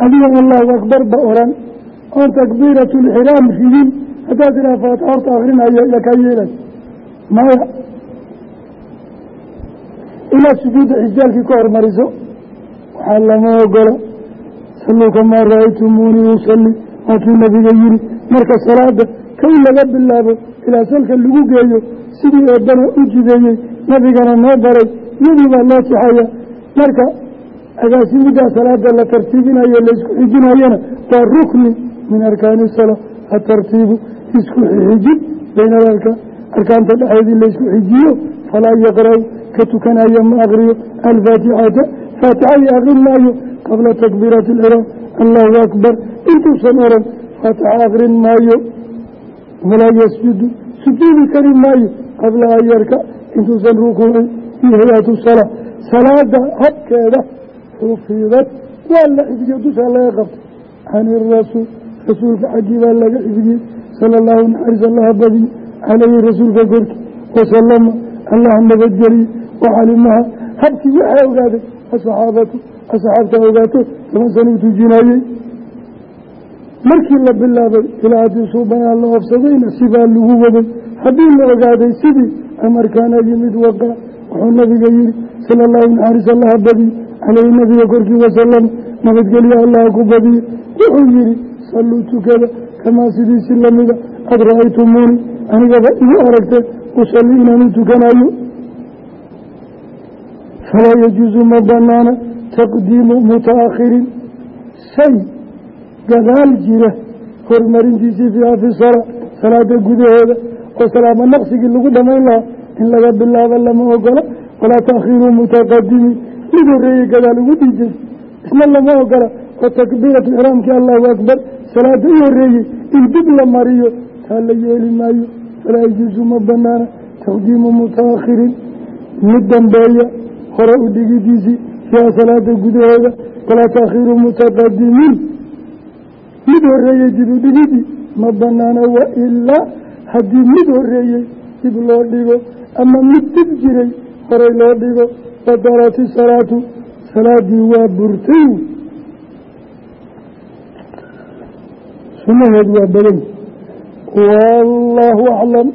adiga allahu akbar ba oran oon takbiiratu lxiraam ridin haddaad iraa faata horta akrinaya yaa kaa yeelay maya inaad sujuudda xijaalkii ka hormariso waxaa lama ogola. Salluu kamaa ra'aytumuunii usalli waa kii nabiga yiri marka salaada kow laga bilaabo ilaa salka lagu geeyo sidii eebbana u jideeyey nabigana noo baray iyadii baa loo sixaya marka agaasimiddaa salaada la tartiibinayo laysku xijinayana waa rukni min arkaani salaa atartiibu isku xijin bayna alarkaan arkaanta dhexeedii laysku xijiyo falaa yaqra' ka tukanaya ma akriyo alfaatixata faatixadii akrin maayo qabla takbiirati alciraam allahu akbar intuusan oran faatixa akrin maayo walaa yasjudu sujuudi kari maayo qabla an yarka intuusan rukuucin fii hay'atu salaa salaada habkeeda xufidad waa la xifdiyo dushaa laga irasuul rasuulka xaggii baa laga xifdiyey sala allahu naxariis allaha badiye caleyhi rasuulka korkii wasalama allah nabadgeliye wacalimaha habkii waxaa ogaaday asaxaabatu asxaabta ogaato toban sana u tujinayey markii la bilaabay ilaa haddii suubanaa la ofsadayna sibaa lagu waday haddii la ogaaday sidii amarkaana yimid waqa wuxuu nabiga yihi sala allahu naxariis allaha badiye caleyhi nabiga korkii wasalam nabadgelyo allaha ku badiye wuxuu salluu tukada kamaa sidiisi lamida qad ra'aytumuuni anigaba igu aragteen usalli inaan u tukanayo falaa yajuusu ma banaana taqdiimu mutaakhirin shay gadaal jira horumarintiisii fiiha fi salaa salaada gudaheeda oo salaamo naqsigii lagu dhamayn lahaa in laga bilaabo lama ogola walaa taakhiiru mutaqadimiin mid horeeyey gadaal ugu dhiijay isna lama ogola oo takbiiratu ixraamkii allahu akbar salaada u horeeyey in dib la mariyo taa la yeeli maayo falaa yajuusu ma banaana taqdiimu mutaakhirin mid dambeeya hore u dhigidiisii fiiha salaada gudaheeda walaa taakhiiru mutaqadimiin mid horeeyey dib u dhigidii ma banaana wailaa haddii mid horeeyey dib loo dhigo ama mid dib jiray horey loo dhigo badalati salaatu salaadii waa burtay sunaheed waa badan wallaahu aclam